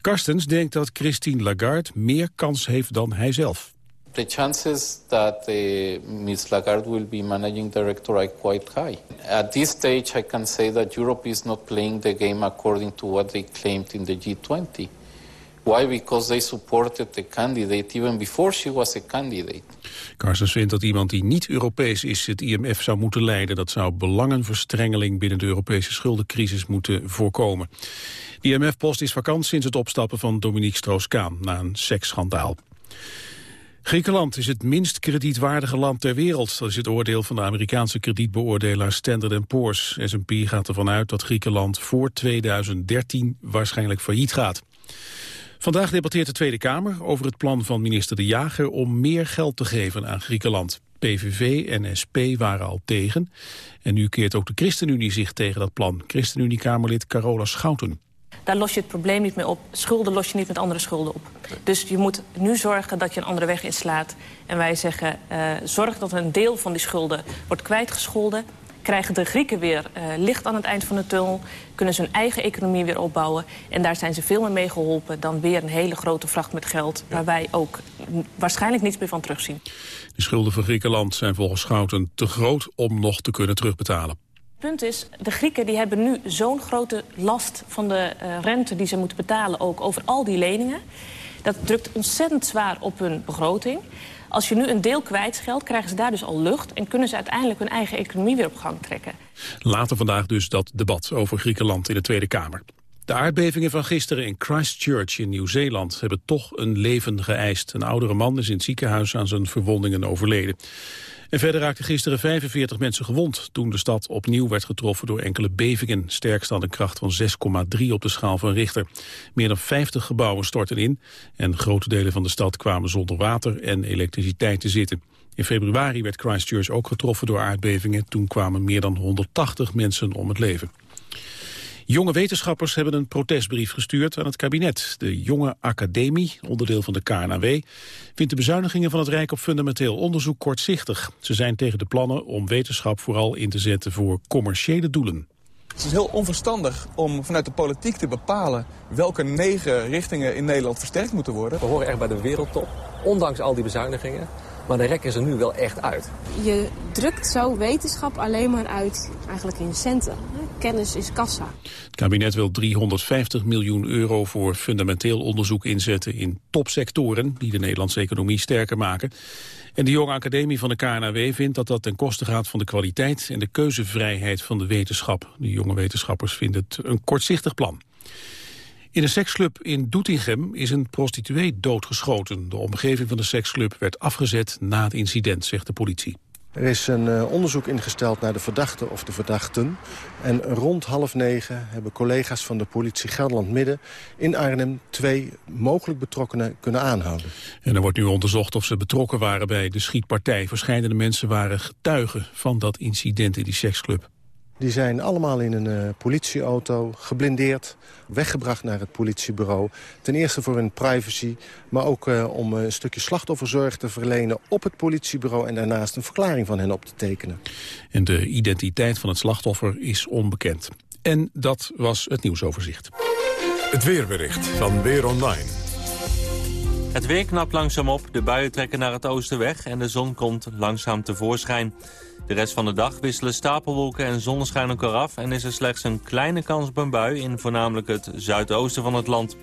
Karstens denkt dat Christine Lagarde meer kans heeft dan hij zelf.
The chances that uh, Ms. Lagarde will be managing director are quite high. At this stage, I can say that Europe is not playing the game according to what they claimed in the G20. Why? Because they supported the candidate even before she was a candidate.
Carstens vindt dat iemand die niet Europees is het IMF zou moeten leiden. Dat zou belangenverstrengeling binnen de Europese schuldencrisis moeten voorkomen. De IMF-post is vakant sinds het opstappen van Dominique Strauss-Kaan na een seksschandaal. Griekenland is het minst kredietwaardige land ter wereld. Dat is het oordeel van de Amerikaanse kredietbeoordelaar Standard Poor's. S&P gaat ervan uit dat Griekenland voor 2013 waarschijnlijk failliet gaat. Vandaag debatteert de Tweede Kamer over het plan van minister De Jager om meer geld te geven aan Griekenland. PVV en SP waren al tegen. En nu keert ook de ChristenUnie zich tegen dat plan. ChristenUnie-Kamerlid Carola Schouten.
Daar los je het probleem niet mee op. Schulden los je niet met andere schulden op. Dus je moet nu zorgen dat je een andere weg inslaat. En wij zeggen, uh, zorg dat een deel van die schulden wordt kwijtgescholden krijgen de Grieken weer uh, licht aan het eind van de tunnel... kunnen ze hun eigen economie weer opbouwen. En daar zijn ze veel meer mee geholpen dan weer een hele grote vracht met geld... waar wij ook waarschijnlijk niets meer van terugzien.
De schulden van Griekenland zijn volgens Schouten te groot om nog te kunnen terugbetalen.
Het punt is, de Grieken die hebben nu zo'n grote last van de uh, rente die ze moeten betalen... ook over al die leningen. Dat drukt ontzettend zwaar op hun begroting. Als je nu een deel kwijtscheldt, krijgen ze daar dus al lucht... en kunnen ze uiteindelijk hun eigen economie weer op gang trekken.
Later vandaag dus dat debat over Griekenland in de Tweede Kamer. De aardbevingen van gisteren in Christchurch in Nieuw-Zeeland hebben toch een leven geëist. Een oudere man is in het ziekenhuis aan zijn verwondingen overleden. En verder raakten gisteren 45 mensen gewond toen de stad opnieuw werd getroffen door enkele bevingen. Sterkst aan een kracht van 6,3 op de schaal van Richter. Meer dan 50 gebouwen stortten in en grote delen van de stad kwamen zonder water en elektriciteit te zitten. In februari werd Christchurch ook getroffen door aardbevingen. Toen kwamen meer dan 180 mensen om het leven. Jonge wetenschappers hebben een protestbrief gestuurd aan het kabinet. De Jonge Academie, onderdeel van de KNAW, vindt de bezuinigingen van het Rijk op fundamenteel onderzoek kortzichtig. Ze zijn tegen de plannen om wetenschap vooral in te zetten voor commerciële doelen.
Het is heel onverstandig om vanuit de politiek te bepalen welke negen richtingen in Nederland versterkt moeten worden.
We horen echt bij de wereldtop, ondanks al die bezuinigingen.
Maar de rek is er nu wel echt uit.
Je drukt zo wetenschap alleen maar uit eigenlijk in centen. Kennis is kassa.
Het kabinet wil 350 miljoen euro voor fundamenteel onderzoek inzetten in topsectoren die de Nederlandse economie sterker maken. En de jonge academie van de KNAW vindt dat dat ten koste gaat van de kwaliteit en de keuzevrijheid van de wetenschap. De jonge wetenschappers vinden het een kortzichtig plan. In een seksclub in Doetinchem is een prostituee doodgeschoten. De omgeving van de seksclub werd afgezet na het incident, zegt de politie.
Er is een uh, onderzoek ingesteld naar de verdachte of de verdachten. En rond half negen hebben collega's van de politie Gelderland-Midden... in Arnhem twee mogelijk betrokkenen kunnen aanhouden.
En er wordt nu onderzocht of ze betrokken waren bij de schietpartij. Verscheidene mensen waren getuigen van dat incident in die seksclub.
Die zijn allemaal in een uh, politieauto, geblindeerd, weggebracht naar het politiebureau. Ten eerste voor hun privacy, maar ook uh, om een stukje slachtofferzorg te verlenen op het politiebureau... en daarnaast een verklaring van hen op te tekenen.
En de identiteit van het slachtoffer is onbekend. En dat was het nieuwsoverzicht.
Het weerbericht van Weer Online.
Het weer knapt langzaam op, de buien trekken naar het oosten weg... en de zon komt langzaam tevoorschijn. De rest van de dag wisselen stapelwolken en zonneschijn elkaar af... en is er slechts een kleine kans op een bui in voornamelijk het zuidoosten van het land.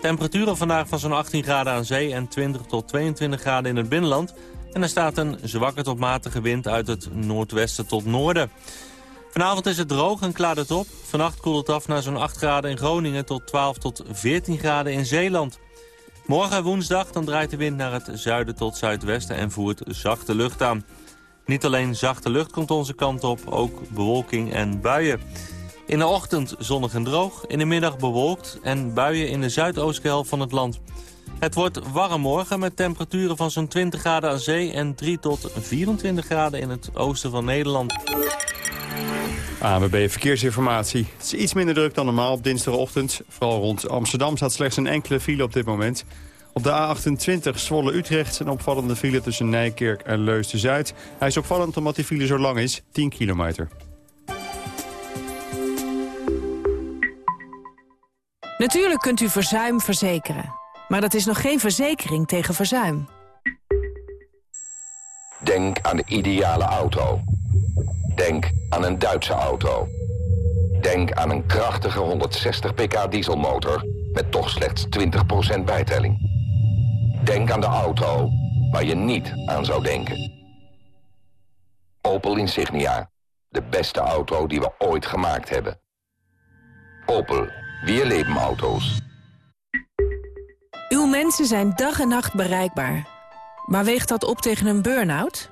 Temperaturen vandaag van zo'n 18 graden aan zee en 20 tot 22 graden in het binnenland. En er staat een zwakke tot matige wind uit het noordwesten tot noorden. Vanavond is het droog en klaart het op. Vannacht koelt het af naar zo'n 8 graden in Groningen tot 12 tot 14 graden in Zeeland. Morgen woensdag dan draait de wind naar het zuiden tot zuidwesten en voert zachte lucht aan. Niet alleen zachte lucht komt onze kant op, ook bewolking en buien. In de ochtend zonnig en droog, in de middag bewolkt en buien in de zuidoostelijke helft van het land. Het wordt warm morgen met temperaturen van zo'n 20 graden aan zee en 3 tot 24 graden in het oosten van Nederland.
ANWB Verkeersinformatie. Het is iets minder druk dan normaal op dinsdagochtend. Vooral rond Amsterdam staat slechts een enkele file op dit moment. Op de A28 Zwolle-Utrecht een opvallende file tussen Nijkerk en Leusden-Zuid. Hij is opvallend omdat die file zo lang is, 10 kilometer.
Natuurlijk kunt u verzuim verzekeren. Maar dat is nog geen verzekering tegen verzuim.
Denk aan de ideale auto. Denk aan een Duitse auto. Denk aan een krachtige 160 pk dieselmotor met toch slechts 20% bijtelling. Denk aan de auto waar je niet aan zou denken. Opel Insignia. De beste auto die we ooit gemaakt hebben. Opel. Weer leven auto's.
Uw mensen zijn dag en nacht bereikbaar. Maar weegt dat op tegen een burn-out?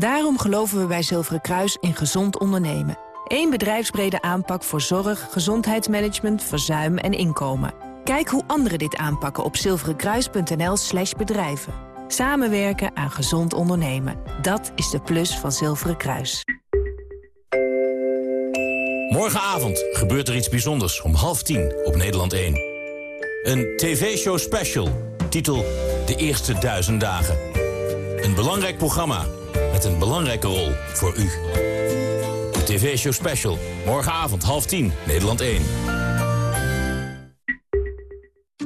Daarom geloven we bij Zilveren Kruis in gezond ondernemen. Eén bedrijfsbrede aanpak voor zorg, gezondheidsmanagement, verzuim en inkomen. Kijk hoe anderen dit aanpakken op zilverenkruis.nl slash bedrijven. Samenwerken aan gezond ondernemen. Dat is de plus van Zilveren Kruis.
Morgenavond gebeurt er iets bijzonders om half tien op Nederland 1. Een tv-show special, titel De Eerste Duizend Dagen. Een belangrijk programma een belangrijke rol voor u. De tv-show special, morgenavond half tien, Nederland 1.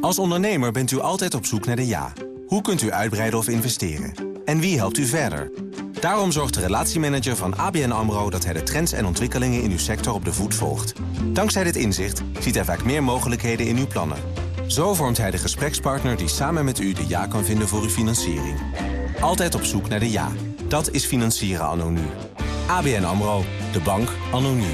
Als ondernemer bent u altijd op zoek naar de ja. Hoe kunt u uitbreiden of investeren? En wie helpt u verder? Daarom zorgt de relatiemanager van ABN AMRO... dat hij de trends en ontwikkelingen in uw sector op de voet volgt. Dankzij dit inzicht ziet hij vaak meer mogelijkheden in uw plannen. Zo vormt hij de gesprekspartner die samen met u de ja kan vinden voor uw financiering. Altijd op zoek naar de ja. Dat is financieren anno nu. ABN AMRO, de bank anno nu.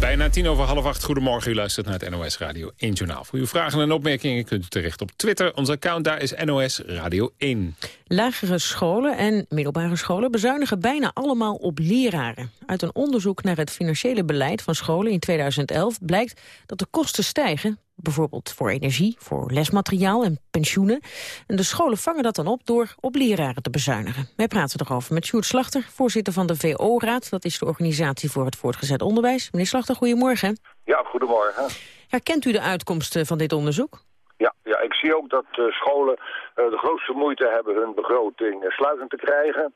Bijna tien over half acht. Goedemorgen, u luistert naar het NOS Radio 1 Journaal. Voor uw vragen en opmerkingen kunt u terecht op Twitter. Ons account daar is NOS Radio 1.
Lagere scholen en middelbare scholen bezuinigen bijna allemaal op leraren. Uit een onderzoek naar het financiële beleid van scholen in 2011 blijkt dat de kosten stijgen bijvoorbeeld voor energie, voor lesmateriaal en pensioenen. En de scholen vangen dat dan op door op leraren te bezuinigen. Wij praten erover met Sjoerd Slachter, voorzitter van de VO-raad. Dat is de organisatie voor het voortgezet onderwijs. Meneer Slachter, goedemorgen.
Ja, goedemorgen.
Herkent u de uitkomsten van dit onderzoek?
Ja, ja ik zie ook dat uh, scholen uh, de grootste moeite hebben hun begroting uh, sluitend te krijgen.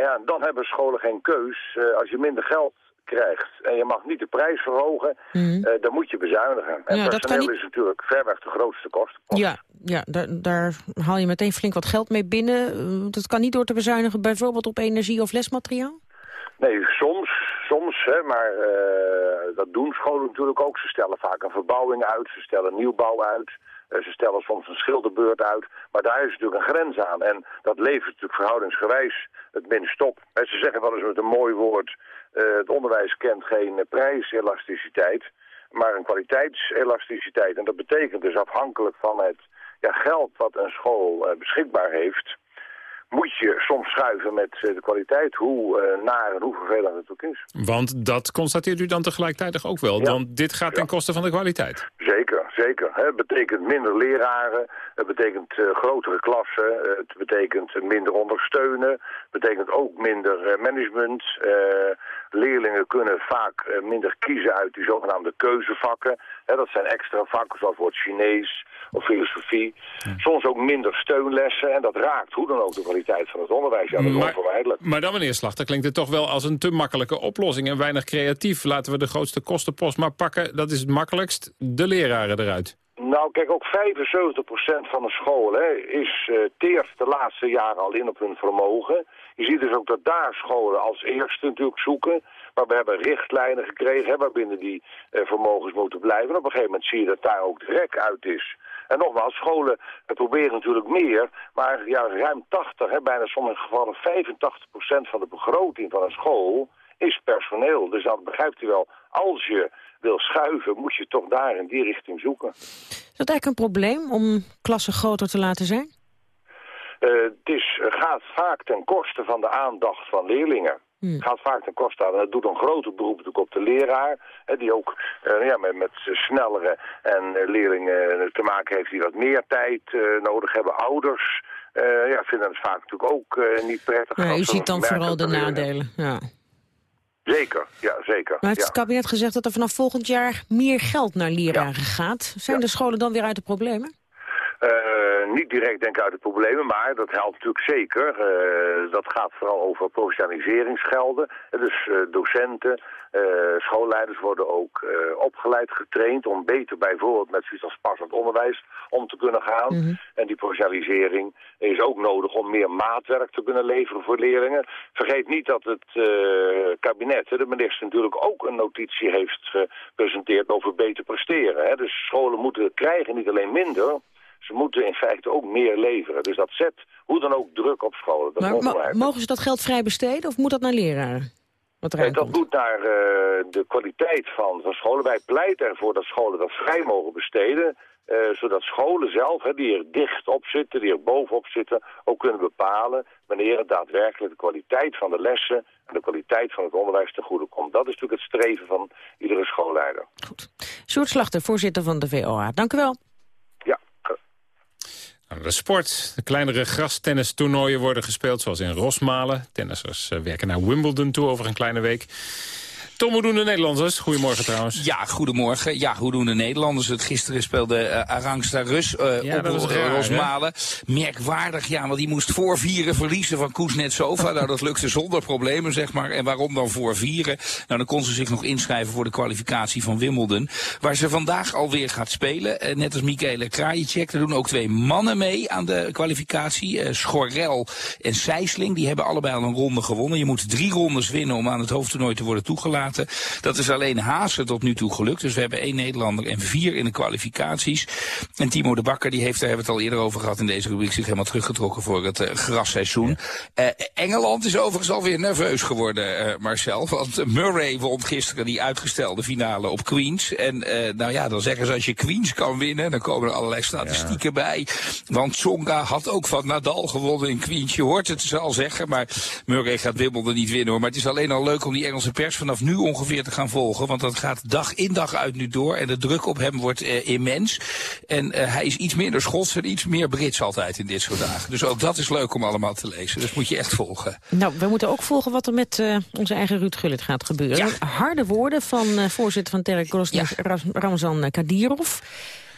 ja, dan hebben scholen geen keus. als je minder geld krijgt en je mag niet de prijs verhogen, mm. uh, dan moet je bezuinigen. En
ja,
personeel
niet...
is natuurlijk ver weg de grootste kost.
Ja, ja daar, daar, haal je meteen flink wat geld mee binnen. Uh, dat kan niet door te bezuinigen bijvoorbeeld op energie of lesmateriaal?
Nee, soms, soms, hè, maar uh, dat doen scholen natuurlijk ook. Ze stellen vaak een verbouwing uit, ze stellen nieuwbouw uit. Ze stellen soms een schilderbeurt uit, maar daar is natuurlijk een grens aan. En dat levert natuurlijk verhoudingsgewijs het minst op. En ze zeggen wel eens met een mooi woord, het onderwijs kent geen prijselasticiteit, maar een kwaliteitselasticiteit. En dat betekent dus afhankelijk van het ja, geld wat een school uh, beschikbaar heeft, moet je soms schuiven met uh, de kwaliteit, hoe uh, naar en hoe vervelend het ook is.
Want dat constateert u dan tegelijkertijd ook wel?
Ja.
Want dit gaat ten
Ja.
koste van de kwaliteit.
Zeker, zeker. Het betekent minder leraren, het betekent eh, grotere klassen, eh, het betekent minder ondersteunen, het betekent ook minder eh, management. Eh, leerlingen kunnen vaak eh, minder kiezen uit die zogenaamde keuzevakken. Dat zijn extra vakken zoals wordt Chinees of filosofie. Soms ook minder steunlessen en dat raakt hoe dan ook de kwaliteit van het onderwijs. Ja, dat is
Maar-
onvermijdelijk.
Maar dan, meneer Slachter, klinkt het toch wel als een te makkelijke oplossing... en weinig creatief. Laten we de grootste kostenpost maar pakken. Dat is het makkelijkst. De leraren eruit.
Nou, kijk, ook 75% van de scholen is teert de laatste jaren al in op hun vermogen. Je ziet dus ook dat daar scholen als eerste natuurlijk zoeken. Maar we hebben richtlijnen gekregen waarbinnen die eh, vermogens moeten blijven. En op een gegeven moment zie je dat daar ook de rek uit is. En nogmaals, scholen eh, proberen natuurlijk meer, maar ja, ruim 80, hè, bijna in sommige gevallen 85% van de begroting van een school is personeel. Dus dan begrijpt u wel, als je wil schuiven, moet je toch daar in die richting zoeken.
Is dat eigenlijk een probleem om klassen groter te laten zijn?
Eh, het is, gaat vaak ten koste van de aandacht van leerlingen. Het gaat vaak ten koste aan. Dat doet een grote beroep natuurlijk op de leraar. Hè, die ook eh, ja, met, met snellere en eh, leerlingen te maken heeft die wat meer tijd eh, nodig hebben. Ouders eh, ja, vinden het vaak natuurlijk ook eh, niet prettig.
Nou, u ziet dan vooral de nadelen. Ja.
Zeker, ja, zeker.
Maar heeft
ja.
het kabinet gezegd dat er vanaf volgend jaar meer geld naar leraren gaat? Zijn de scholen dan weer uit de problemen?
Eh, niet direct denk ik uit de problemen, maar dat helpt natuurlijk zeker. Eh, dat gaat vooral over professionaliseringsgelden. Dus docenten, schoolleiders worden ook opgeleid, getraind... om beter bijvoorbeeld met zoiets als passend onderwijs om te kunnen gaan. En die professionalisering is ook nodig om meer maatwerk te kunnen leveren voor leerlingen. Vergeet niet dat het kabinet, de minister natuurlijk ook een notitie heeft gepresenteerd over beter presteren. Hè. Dus scholen moeten krijgen niet alleen minder... Ze moeten in feite ook meer leveren. Dus dat zet hoe dan ook druk op scholen. Dat
Maar mo- mogen ze dat geld vrij besteden of moet dat naar leraren? Wat
Eh,
eruit
dat moet naar eh, de kwaliteit van, van scholen. Wij pleiten ervoor dat scholen dat vrij mogen besteden. eh, zodat scholen zelf, hè, die er dicht op zitten, die er bovenop zitten, ook kunnen bepalen wanneer het daadwerkelijk de kwaliteit van de lessen en de kwaliteit van het onderwijs ten goede komt. Dat is natuurlijk het streven van iedere schoolleider.
Sjoerd Slachter, voorzitter van de VOA. Dank u wel.
De sport. De kleinere grastennistoernooien worden gespeeld, zoals in Rosmalen. Tennissers eh, werken naar Wimbledon toe over een kleine week. Tom, hoe doen de Nederlanders? Goedemorgen trouwens.
Ja, goedemorgen. Ja, hoe doen de Nederlanders het? Gisteren speelde uh, Arangsta Rus uh,
Ja,
op Ro-
raar, hè?
Rosmalen. Merkwaardig, ja, want die moest voor vieren verliezen van Kuznetsova. nou, dat lukte zonder problemen, zeg maar. En waarom dan voor vieren? Nou, dan kon ze zich nog inschrijven voor de kwalificatie van Wimbledon. Waar ze vandaag alweer gaat spelen. Eh, net als Michele Krajicek. Er doen ook twee mannen mee aan de kwalificatie. Eh, Schorel en Sijsling. Die hebben allebei al een ronde gewonnen. Je moet drie rondes winnen om aan het hoofdtoernooi te worden toegelaten. Dat is alleen Hazen tot nu toe gelukt. Dus we hebben één Nederlander en vier in de kwalificaties. En Timo de Bakker, die heeft, daar hebben we het al eerder over gehad in deze rubriek, zich helemaal teruggetrokken voor het uh, grasseizoen. Uh, Engeland is overigens alweer nerveus geworden, uh, Marcel. Want Murray won gisteren die uitgestelde finale op Queens. En nou ja, dan zeggen ze als je Queens kan winnen, dan komen er allerlei statistieken ja. bij. Want Tsonga had ook van Nadal gewonnen in Queens. Je hoort het ze al zeggen, maar Murray gaat Wimbledon niet winnen hoor. Maar het is alleen al leuk om die Engelse pers vanaf nu ongeveer te gaan volgen. Want dat gaat dag in dag uit nu door. En de druk op hem wordt uh, immens. En uh, hij is iets minder Schots en iets meer Brits altijd in dit soort dagen. Dus ook dat is leuk om allemaal te lezen. Dus moet je echt volgen.
Nou, we moeten ook volgen wat er met uh, onze eigen Ruud Gullit gaat gebeuren. Ja. Harde woorden van voorzitter van Terek Grosny, ja. Ramzan Kadirov.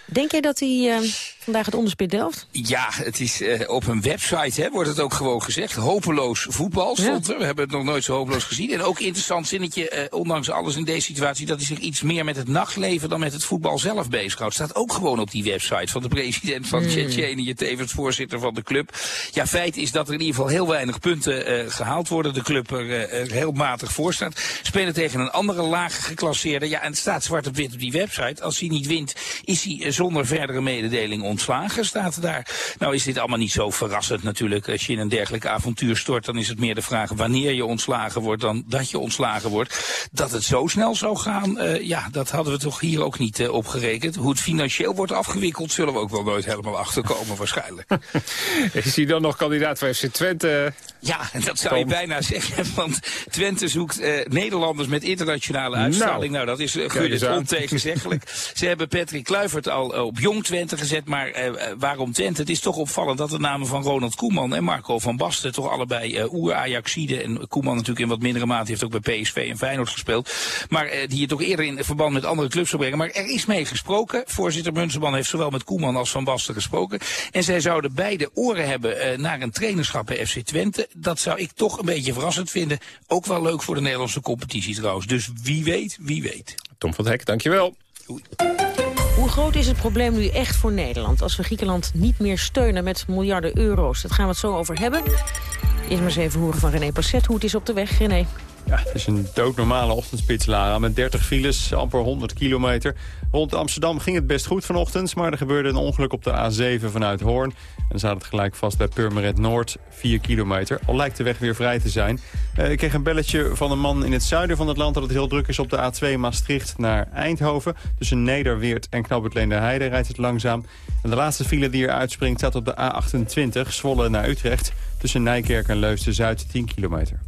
Denk jij dat hij vandaag het onderspit delft?
Ja, het is uh, op een website hè, wordt het ook gewoon gezegd. Hopeloos voetbal stond ja. er. We hebben het nog nooit zo hopeloos gezien. En ook interessant zinnetje, uh, ondanks alles in deze situatie... dat hij zich iets meer met het nachtleven dan met het voetbal zelf bezighoudt. Staat ook gewoon op die website van de president van mm. Tsjetsjenië... tevens voorzitter van de club. Ja, feit is dat er in ieder geval heel weinig punten gehaald worden. De club er, heel matig voor staat. Spelen tegen een andere lage geclasseerde. Ja, en het staat zwart op wit op die website. Als hij niet wint, is hij zonder verdere mededeling ontslagen, staat daar. Nou is dit allemaal niet zo verrassend natuurlijk. Als je in een dergelijk avontuur stort, dan is het meer de vraag wanneer je ontslagen wordt dan dat je ontslagen wordt. Dat het zo snel zou gaan, uh, ja, dat hadden we toch hier ook niet uh, opgerekend. Hoe het financieel wordt afgewikkeld, zullen we ook wel nooit helemaal achterkomen waarschijnlijk.
is hij dan nog kandidaat voor FC Twente?
Ja, dat zou je bijna zeggen, want Twente zoekt uh, Nederlanders met internationale uitstraling. Nou, nou dat is uh, ontegenzeggelijk. Ze hebben Patrick Kluivert al op Jong Twente gezet. Maar uh, waarom Twente? Het is toch opvallend dat de namen van Ronald Koeman en Marco van Basten... toch allebei uh, oer-Ajaxide en Koeman natuurlijk in wat mindere mate... heeft ook bij PSV en Feyenoord gespeeld. Maar uh, die je toch eerder in verband met andere clubs zou brengen. Maar er is mee gesproken. Voorzitter Munsterman heeft zowel met Koeman als Van Basten gesproken. En zij zouden beide oren hebben naar een trainerschap bij FC Twente. Dat zou ik toch een beetje verrassend vinden. Ook wel leuk voor de Nederlandse competitie trouwens. Dus wie weet, wie weet.
Tom van Hek, dankjewel.
Oei. Hoe groot is het probleem nu echt voor Nederland... als we Griekenland niet meer steunen met miljarden euro's? Dat gaan we het zo over hebben. Eerst maar eens even horen van René Passet hoe het is op de weg. René.
Ja, het is een doodnormale ochtendspits, Lara, met 30 files, amper 100 kilometer. Rond Amsterdam ging het best goed vanochtend, maar er gebeurde een ongeluk op de A7 vanuit Hoorn. En staat het gelijk vast bij Purmerend Noord, 4 kilometer. Al lijkt de weg weer vrij te zijn. Uh, ik kreeg een belletje van een man in het zuiden van het land dat het heel druk is op de A2 Maastricht naar Eindhoven. Tussen Nederweert en Knobbert Heide rijdt het langzaam. En de laatste file die er uitspringt staat op de A28, Zwolle naar Utrecht. Tussen Nijkerk en Leusden-Zuid 10 kilometer.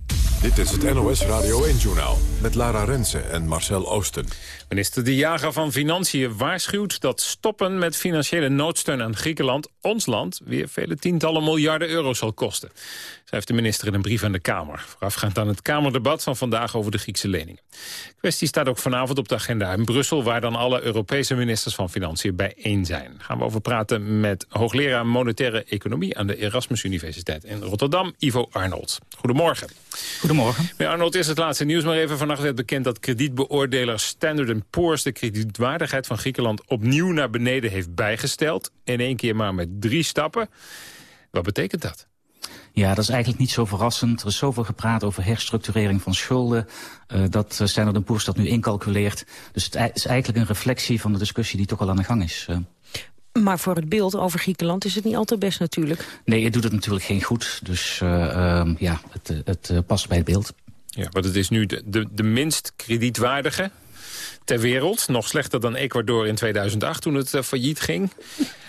Dit is het NOS Radio 1-journaal met Lara Rensen en Marcel Oosten.
Minister De Jager van Financiën waarschuwt dat stoppen met financiële noodsteun aan Griekenland... ons land weer vele tientallen miljarden euro's zal kosten. Schrijft de minister in een brief aan de Kamer. Voorafgaand aan het Kamerdebat van vandaag over de Griekse leningen. De kwestie staat ook vanavond op de agenda in Brussel... waar dan alle Europese ministers van Financiën bijeen zijn. Gaan we over praten met hoogleraar Monetaire Economie... aan de Erasmus Universiteit in Rotterdam, Ivo Arnold. Goedemorgen.
Goedemorgen.
Meneer Arnold, is het laatste nieuws maar even. Vannacht werd bekend dat kredietbeoordeler Standard Poor's... de kredietwaardigheid van Griekenland opnieuw naar beneden heeft bijgesteld. In één keer maar met drie stappen. Wat betekent dat?
Ja, dat is eigenlijk niet zo verrassend. Er is zoveel gepraat over herstructurering van schulden... Uh, dat Standard Poor's dat nu incalculeert. Dus het is eigenlijk een reflectie van de discussie die toch al aan de gang is. Uh.
Maar voor het beeld over Griekenland is het niet altijd best natuurlijk.
Nee, het doet het natuurlijk geen goed. Dus uh, uh, ja, het, het past bij het beeld.
Ja, want het is nu de, de, de minst kredietwaardige ter wereld. Nog slechter dan Ecuador in 2008 toen het uh, failliet ging.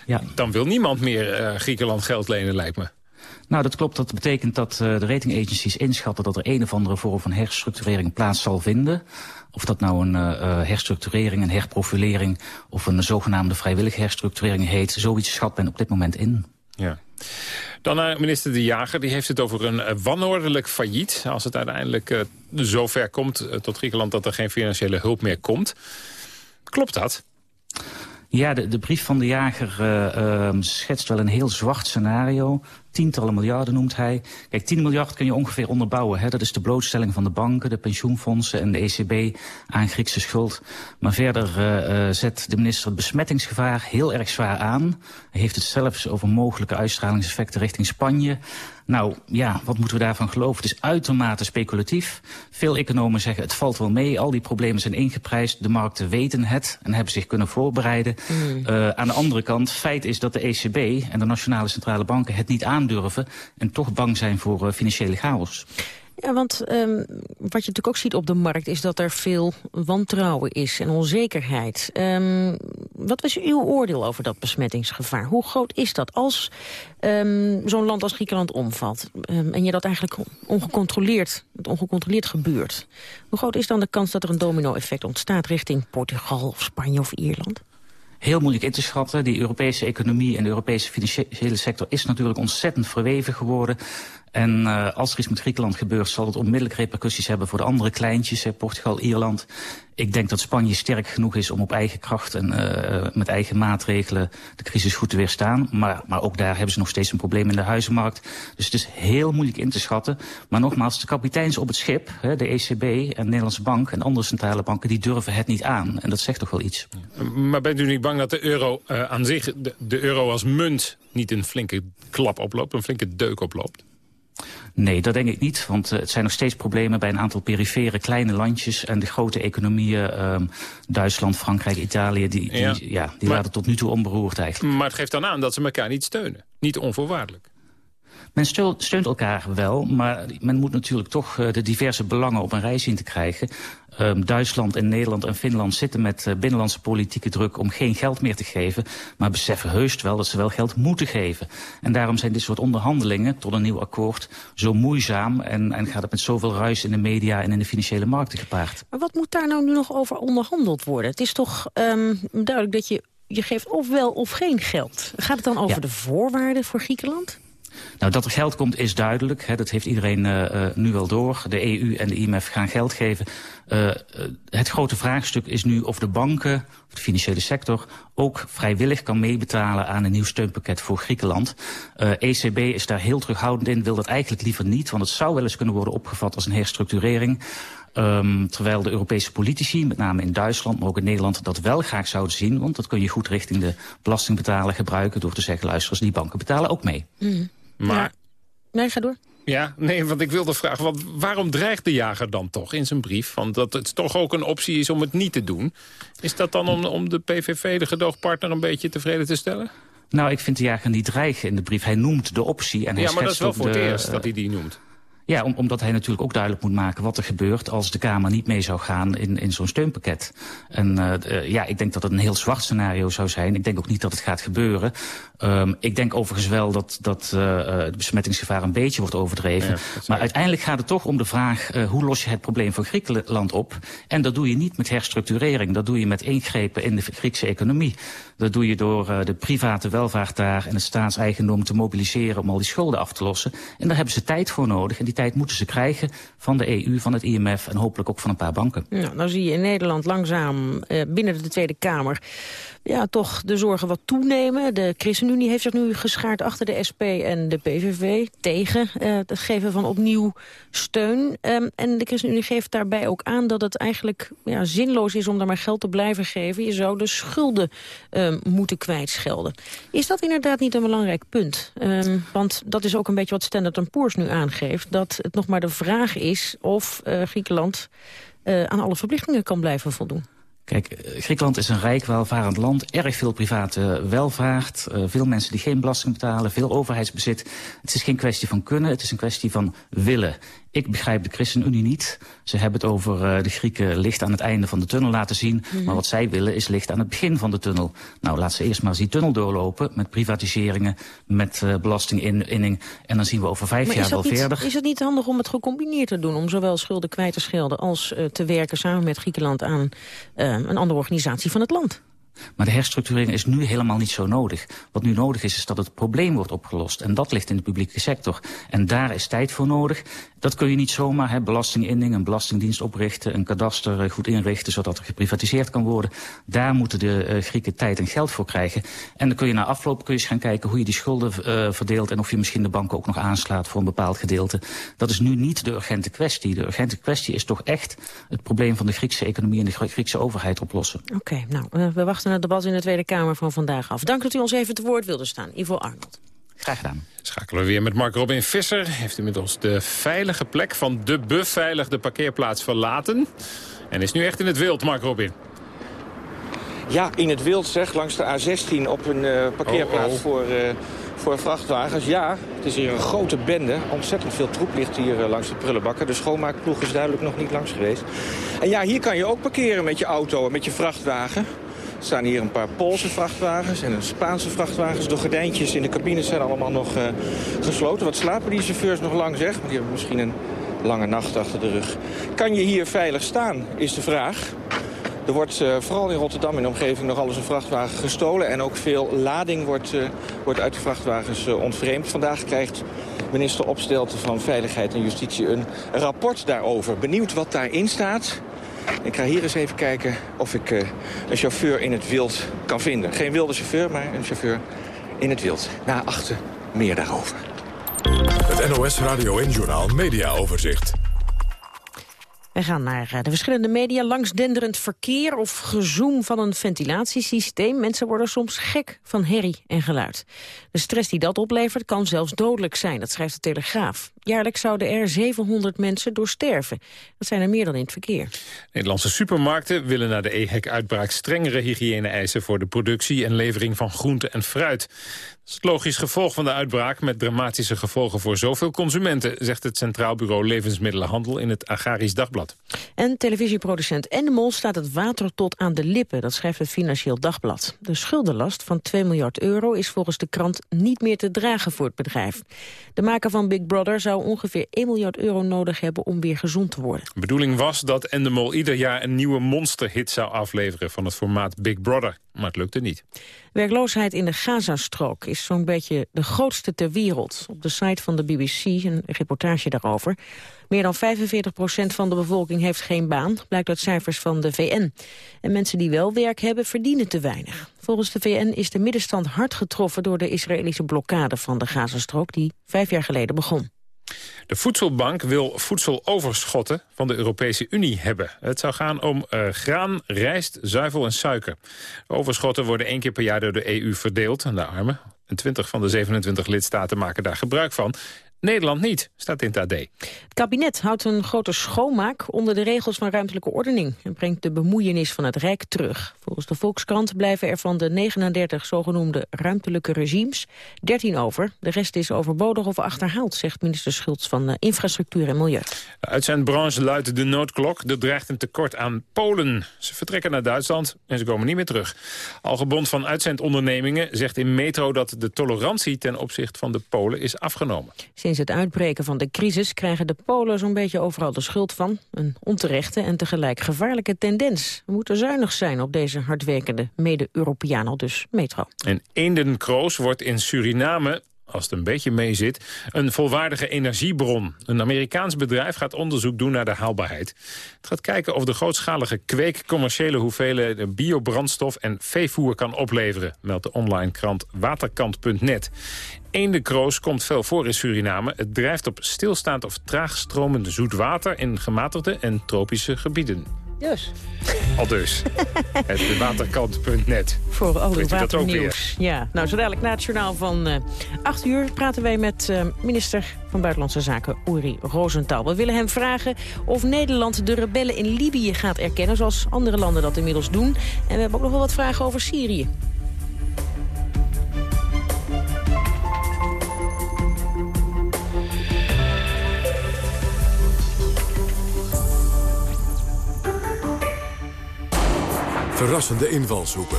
Ja. Dan wil niemand meer Griekenland geld lenen, lijkt me.
Nou, dat klopt. Dat betekent dat uh, de ratingagencies inschatten dat er een of andere vorm van herstructurering plaats zal vinden. Of dat nou een uh, herstructurering, een herprofilering of een zogenaamde vrijwillige herstructurering heet. Zoiets schat men op dit moment in.
Ja. Dan naar minister De Jager. Die heeft het over een wanordelijk failliet. Als het uiteindelijk uh, zover komt tot Griekenland dat er geen financiële hulp meer komt. Klopt dat?
Ja, de, de brief van de jager uh, uh, schetst wel een heel zwart scenario. Tientallen miljarden noemt hij. Kijk, 10 miljard kun je ongeveer onderbouwen. Hè? Dat is de blootstelling van de banken, de pensioenfondsen en de ECB aan Griekse schuld. Maar verder uh, uh, zet de minister het besmettingsgevaar heel erg zwaar aan. Hij heeft het zelfs over mogelijke uitstralingseffecten richting Spanje. Nou ja, wat moeten we daarvan geloven? Het is uitermate speculatief. Veel economen zeggen het valt wel mee, al die problemen zijn ingeprijsd. De markten weten het en hebben zich kunnen voorbereiden. Mm. Uh, aan de andere kant, feit is dat de ECB en de nationale centrale banken het niet aandurven... en toch bang zijn voor uh, financiële chaos.
Ja, want um, wat je natuurlijk ook ziet op de markt... is dat er veel wantrouwen is en onzekerheid. Um, wat was uw oordeel over dat besmettingsgevaar? Hoe groot is dat als um, zo'n land als Griekenland omvalt... en je dat eigenlijk ongecontroleerd, het ongecontroleerd gebeurt? Hoe groot is dan de kans dat er een domino-effect ontstaat... richting Portugal of Spanje of Ierland?
Heel moeilijk in te schatten. Die Europese economie en de Europese financiële sector is natuurlijk ontzettend verweven geworden. En uh, als er iets met Griekenland gebeurt, zal het onmiddellijk repercussies hebben voor de andere kleintjes, Portugal, Ierland. Ik denk dat Spanje sterk genoeg is om op eigen kracht en uh, met eigen maatregelen de crisis goed te weerstaan. Maar, maar ook daar hebben ze nog steeds een probleem in de huizenmarkt. Dus het is heel moeilijk in te schatten. Maar nogmaals, de kapiteins op het schip, hè, de ECB en de Nederlandse Bank en andere centrale banken, die durven het niet aan. En dat zegt toch wel iets.
Maar bent u niet bang dat de euro uh, aan zich, de euro als munt, niet een flinke klap oploopt, een flinke deuk oploopt?
Nee, dat denk ik niet. Want uh, het zijn nog steeds problemen bij een aantal perifere kleine landjes. En de grote economieën, um, Duitsland, Frankrijk, Italië, die, die, ja. ja die laten tot nu toe onberoerd eigenlijk.
Maar het geeft dan aan dat ze elkaar niet steunen. Niet onvoorwaardelijk.
Men steunt elkaar wel, maar men moet natuurlijk toch uh, de diverse belangen op een rij zien te krijgen. Um, Duitsland en Nederland en Finland zitten met uh, binnenlandse politieke druk om geen geld meer te geven, maar beseffen heus wel dat ze wel geld moeten geven. En daarom zijn dit soort onderhandelingen tot een nieuw akkoord zo moeizaam en, en gaat het met zoveel ruis in de media en in de financiële markten gepaard.
Maar wat moet daar nou nu nog over onderhandeld worden? Het is toch um, duidelijk dat je, je geeft of wel of geen geld. Gaat het dan over ja. de voorwaarden voor Griekenland?
Nou, dat er geld komt is duidelijk. Hè, dat heeft iedereen uh, uh, nu wel door. De EU en de IMF gaan geld geven. Uh, het grote vraagstuk is nu of de banken, of de financiële sector... ook vrijwillig kan meebetalen aan een nieuw steunpakket voor Griekenland. ECB is daar heel terughoudend in, wil dat eigenlijk liever niet... want het zou wel eens kunnen worden opgevat als een herstructurering... Um, terwijl de Europese politici, met name in Duitsland, maar ook in Nederland, dat wel graag zouden zien. Want dat kun je goed richting de belastingbetaler gebruiken door te zeggen, luister eens, die banken betalen ook mee.
Mm. Maar... Ja. Nee, ga door.
Ja, nee, want ik wilde vragen, want waarom dreigt de jager dan toch in zijn brief... Want dat het toch ook een optie is om het niet te doen? Is dat dan om, om de PVV, de gedoogpartner, een beetje tevreden te stellen?
Nou, ik vind de jager niet dreigen in de brief. Hij noemt de optie en hij
Ja, maar dat is wel voor
de,
het eerst dat hij die noemt.
Ja, om, omdat hij natuurlijk ook duidelijk moet maken wat er gebeurt als de Kamer niet mee zou gaan in, in zo'n steunpakket. En uh, ja, ik denk dat het een heel zwart scenario zou zijn. Ik denk ook niet dat het gaat gebeuren. Um, ik denk overigens wel dat, dat uh, het besmettingsgevaar een beetje wordt overdreven. Ja, maar uiteindelijk gaat het toch om de vraag, uh, hoe los je het probleem van Griekenland op? En dat doe je niet met herstructurering. Dat doe je met ingrepen in de Griekse economie. Dat doe je door de private welvaart daar en het staatseigendom te mobiliseren om al die schulden af te lossen. En daar hebben ze tijd voor nodig. En die tijd moeten ze krijgen van de EU, van het IMF en hopelijk ook van een paar banken.
Nou, zie je in Nederland langzaam uh, binnen de Tweede Kamer ja, toch de zorgen wat toenemen. De ChristenUnie heeft zich nu geschaard achter de SP en de PVV... tegen uh, het geven van opnieuw steun. Um, en de ChristenUnie geeft daarbij ook aan dat het eigenlijk ja, zinloos is... om daar maar geld te blijven geven. Je zou de schulden um, moeten kwijtschelden. Is dat inderdaad niet een belangrijk punt? Um, want dat is ook een beetje wat Standard Poor's nu aangeeft... dat het nog maar de vraag is of uh, Griekenland uh, aan alle verplichtingen kan blijven voldoen.
Kijk, eh, Griekenland is een rijk, welvarend land. Erg veel private welvaart. Uh, veel mensen die geen belasting betalen. Veel overheidsbezit. Het is geen kwestie van kunnen, het is een kwestie van willen. Ik begrijp de ChristenUnie niet. Ze hebben het over uh, de Grieken licht aan het einde van de tunnel laten zien. Mm -hmm. Maar wat zij willen is licht aan het begin van de tunnel. Nou, laat ze eerst maar eens die tunnel doorlopen. Met privatiseringen, met uh, belastinginning. En dan zien we over vijf
maar
jaar wel
niet,
verder.
Is het niet handig om het gecombineerd te doen? Om zowel schulden kwijt te schelden als uh, te werken samen met Griekenland aan een andere organisatie van het land?
Maar de herstructurering is nu helemaal niet zo nodig. Wat nu nodig is, is dat het probleem wordt opgelost. En dat ligt in de publieke sector. En daar is tijd voor nodig. Dat kun je niet zomaar, hè, belasting een belastingdienst oprichten, een kadaster goed inrichten, zodat er geprivatiseerd kan worden. Daar moeten de uh, Grieken tijd en geld voor krijgen. En dan kun je na afloop kun je eens gaan kijken hoe je die schulden uh, verdeelt en of je misschien de banken ook nog aanslaat voor een bepaald gedeelte. Dat is nu niet de urgente kwestie. De urgente kwestie is toch echt het probleem van de Griekse economie en de Griekse overheid oplossen.
Oké, nou, we wachten het debat in de Tweede Kamer van vandaag af. Dank dat u ons even te woord wilde staan. Ivo Arnold.
Graag gedaan.
Schakelen we weer met Mark Robin Visser. Heeft inmiddels de veilige plek van de beveiligde parkeerplaats verlaten. En is nu echt in het wild, Mark Robin.
Ja, in het wild zeg, langs de A16 op een uh, parkeerplaats oh, oh. Voor, uh, voor vrachtwagens. Ja, het is hier een grote bende. Ontzettend veel troep ligt hier uh, langs de prullenbakken. De schoonmaakploeg is duidelijk nog niet langs geweest. En ja, hier kan je ook parkeren met je auto en met je vrachtwagen. Er staan hier een paar Poolse vrachtwagens en een Spaanse vrachtwagens. De gordijntjes in de cabines zijn allemaal nog uh, gesloten. Wat slapen die chauffeurs nog lang, zeg? Die hebben misschien een lange nacht achter de rug. Kan je hier veilig staan, is de vraag. Er wordt uh, vooral in Rotterdam in de omgeving nog alles een vrachtwagen gestolen. En ook veel lading wordt, uh, wordt uit de vrachtwagens uh, ontvreemd. Vandaag krijgt minister Opstelten van Veiligheid en Justitie een rapport daarover. Benieuwd wat daarin staat. Ik ga hier eens even kijken of ik uh, een chauffeur in het wild kan vinden. Geen wilde chauffeur, maar een chauffeur in het wild. Na achter meer daarover.
Het NOS Radio en Journaal Media Overzicht.
Wij gaan naar eh, de verschillende media. Langs denderend verkeer of gezoom van een ventilatiesysteem. Mensen worden soms gek van herrie en geluid. De stress die dat oplevert kan zelfs dodelijk zijn, dat schrijft de Telegraaf. Jaarlijks zouden er 700 mensen door sterven. Dat zijn er meer dan in het verkeer.
Nederlandse supermarkten willen na de EHEC-uitbraak strengere hygiëne-eisen voor de productie en levering van groente en fruit. Is het logisch gevolg van de uitbraak met dramatische gevolgen voor zoveel consumenten, zegt het Centraal Bureau Levensmiddelenhandel in het Agrarisch Dagblad.
En televisieproducent Endemol staat het water tot aan de lippen, dat schrijft het Financieel Dagblad. De schuldenlast van 2 miljard euro is volgens de krant niet meer te dragen voor het bedrijf. De maker van Big Brother zou ongeveer 1 miljard euro nodig hebben om weer gezond te worden.
De bedoeling was dat Endemol ieder jaar een nieuwe monsterhit zou afleveren van het formaat Big Brother. Maar het lukte niet.
Werkloosheid in de Gazastrook is zo'n beetje de grootste ter wereld. Op de site van de BBC een reportage daarover. Meer dan 45 procent van de bevolking heeft geen baan, blijkt uit cijfers van de VN. En mensen die wel werk hebben, verdienen te weinig. Volgens de VN is de middenstand hard getroffen door de Israëlische blokkade van de Gazastrook, die vijf jaar geleden begon.
De Voedselbank wil voedseloverschotten van de Europese Unie hebben. Het zou gaan om uh, graan, rijst, zuivel en suiker. Overschotten worden één keer per jaar door de EU verdeeld aan de armen. En 20 van de 27 lidstaten maken daar gebruik van. Nederland niet, staat in het AD.
Het kabinet houdt een grote schoonmaak onder de regels van ruimtelijke ordening... en brengt de bemoeienis van het Rijk terug. Volgens de Volkskrant blijven er van de 39 zogenoemde ruimtelijke regimes 13 over. De rest is overbodig of achterhaald, zegt minister Schultz van eh, Infrastructuur en Milieu.
Uit zijn branche luidt de noodklok. Er dreigt een tekort aan Polen. Ze vertrekken naar Duitsland en ze komen niet meer terug. Algebond van uitzendondernemingen zegt in Metro dat de tolerantie ten opzichte van de Polen is afgenomen.
Sinds het uitbreken van de crisis krijgen de Polen zo'n beetje overal de schuld van. Een onterechte en tegelijk gevaarlijke tendens. We moeten zuinig zijn op deze hardwerkende mede-Europeaan, al dus metro.
En Eendenkroos wordt in Suriname als het een beetje mee zit, een volwaardige energiebron. Een Amerikaans bedrijf gaat onderzoek doen naar de haalbaarheid. Het gaat kijken of de grootschalige kweek commerciële hoeveelheden biobrandstof en veevoer kan opleveren, meldt de online krant waterkant.net. Eendekroos komt veel voor in Suriname. Het drijft op stilstaand of traag stromende zoet water in gematigde en tropische gebieden.
Dus.
Al dus. Het waterkant.net.
Voor al uw waternieuws. Ja, nou zo dadelijk na het journaal van uh, eh, 8 uur praten wij met uh, minister van Buitenlandse Zaken Uri Rosenthal. We willen hem vragen of Nederland de rebellen in Libië gaat erkennen... zoals andere landen dat inmiddels doen. En we hebben ook nog wel wat vragen over Syrië.
Verrassende invalshoeken.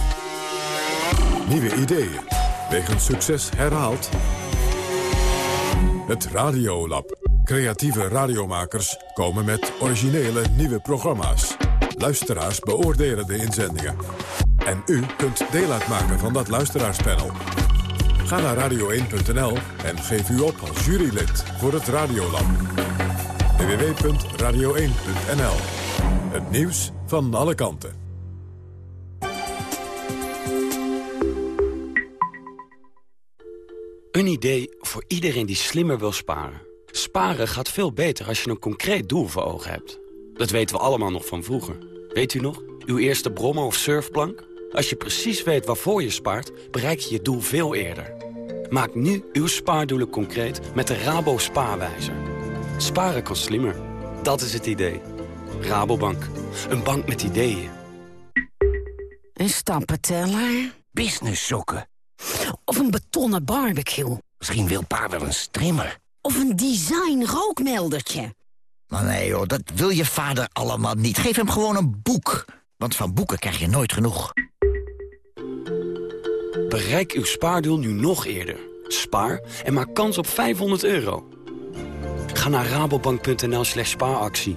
Nieuwe ideeën. Wegens succes herhaald. Het Radiolab. Creatieve radiomakers komen met originele nieuwe programma's. Luisteraars beoordelen de inzendingen. En u kunt deel uitmaken van dat luisteraarspanel. Ga naar radio1.nl en geef u op als jurylid voor het Radiolab. www.radio1.nl. Het nieuws van alle kanten.
Een idee voor iedereen die slimmer wil sparen. Sparen gaat veel beter als je een concreet doel voor ogen hebt. Dat weten we allemaal nog van vroeger. Weet u nog? Uw eerste brommer of surfplank? Als je precies weet waarvoor je spaart, bereik je je doel veel eerder. Maak nu uw spaardoelen concreet met de Rabo Spaarwijzer. Sparen kan slimmer. Dat is het idee. Rabobank. Een bank met ideeën.
Een stappenteller?
Business sokken.
Of een betonnen barbecue?
Misschien wil pa wel een strimmer.
Of een design rookmeldertje?
Maar nee joh, dat wil je vader allemaal niet. Geef hem gewoon een boek. Want van boeken krijg je nooit genoeg.
Bereik uw spaardoel nu nog eerder. Spaar en maak kans op 500 euro. Ga naar rabobank.nl slash spaaractie.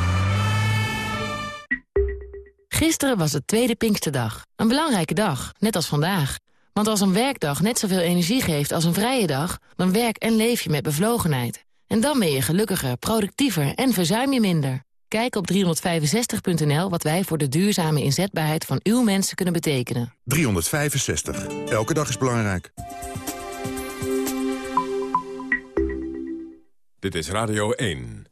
Gisteren was het tweede Pinksterdag. Een belangrijke dag, net als vandaag. Want als een werkdag net zoveel energie geeft als een vrije dag... dan werk en leef je met bevlogenheid. En dan ben je gelukkiger, productiever en verzuim je minder. Kijk op 365.nl wat wij voor de duurzame inzetbaarheid van uw mensen kunnen betekenen.
365. Elke dag is belangrijk.
Dit is Radio 1.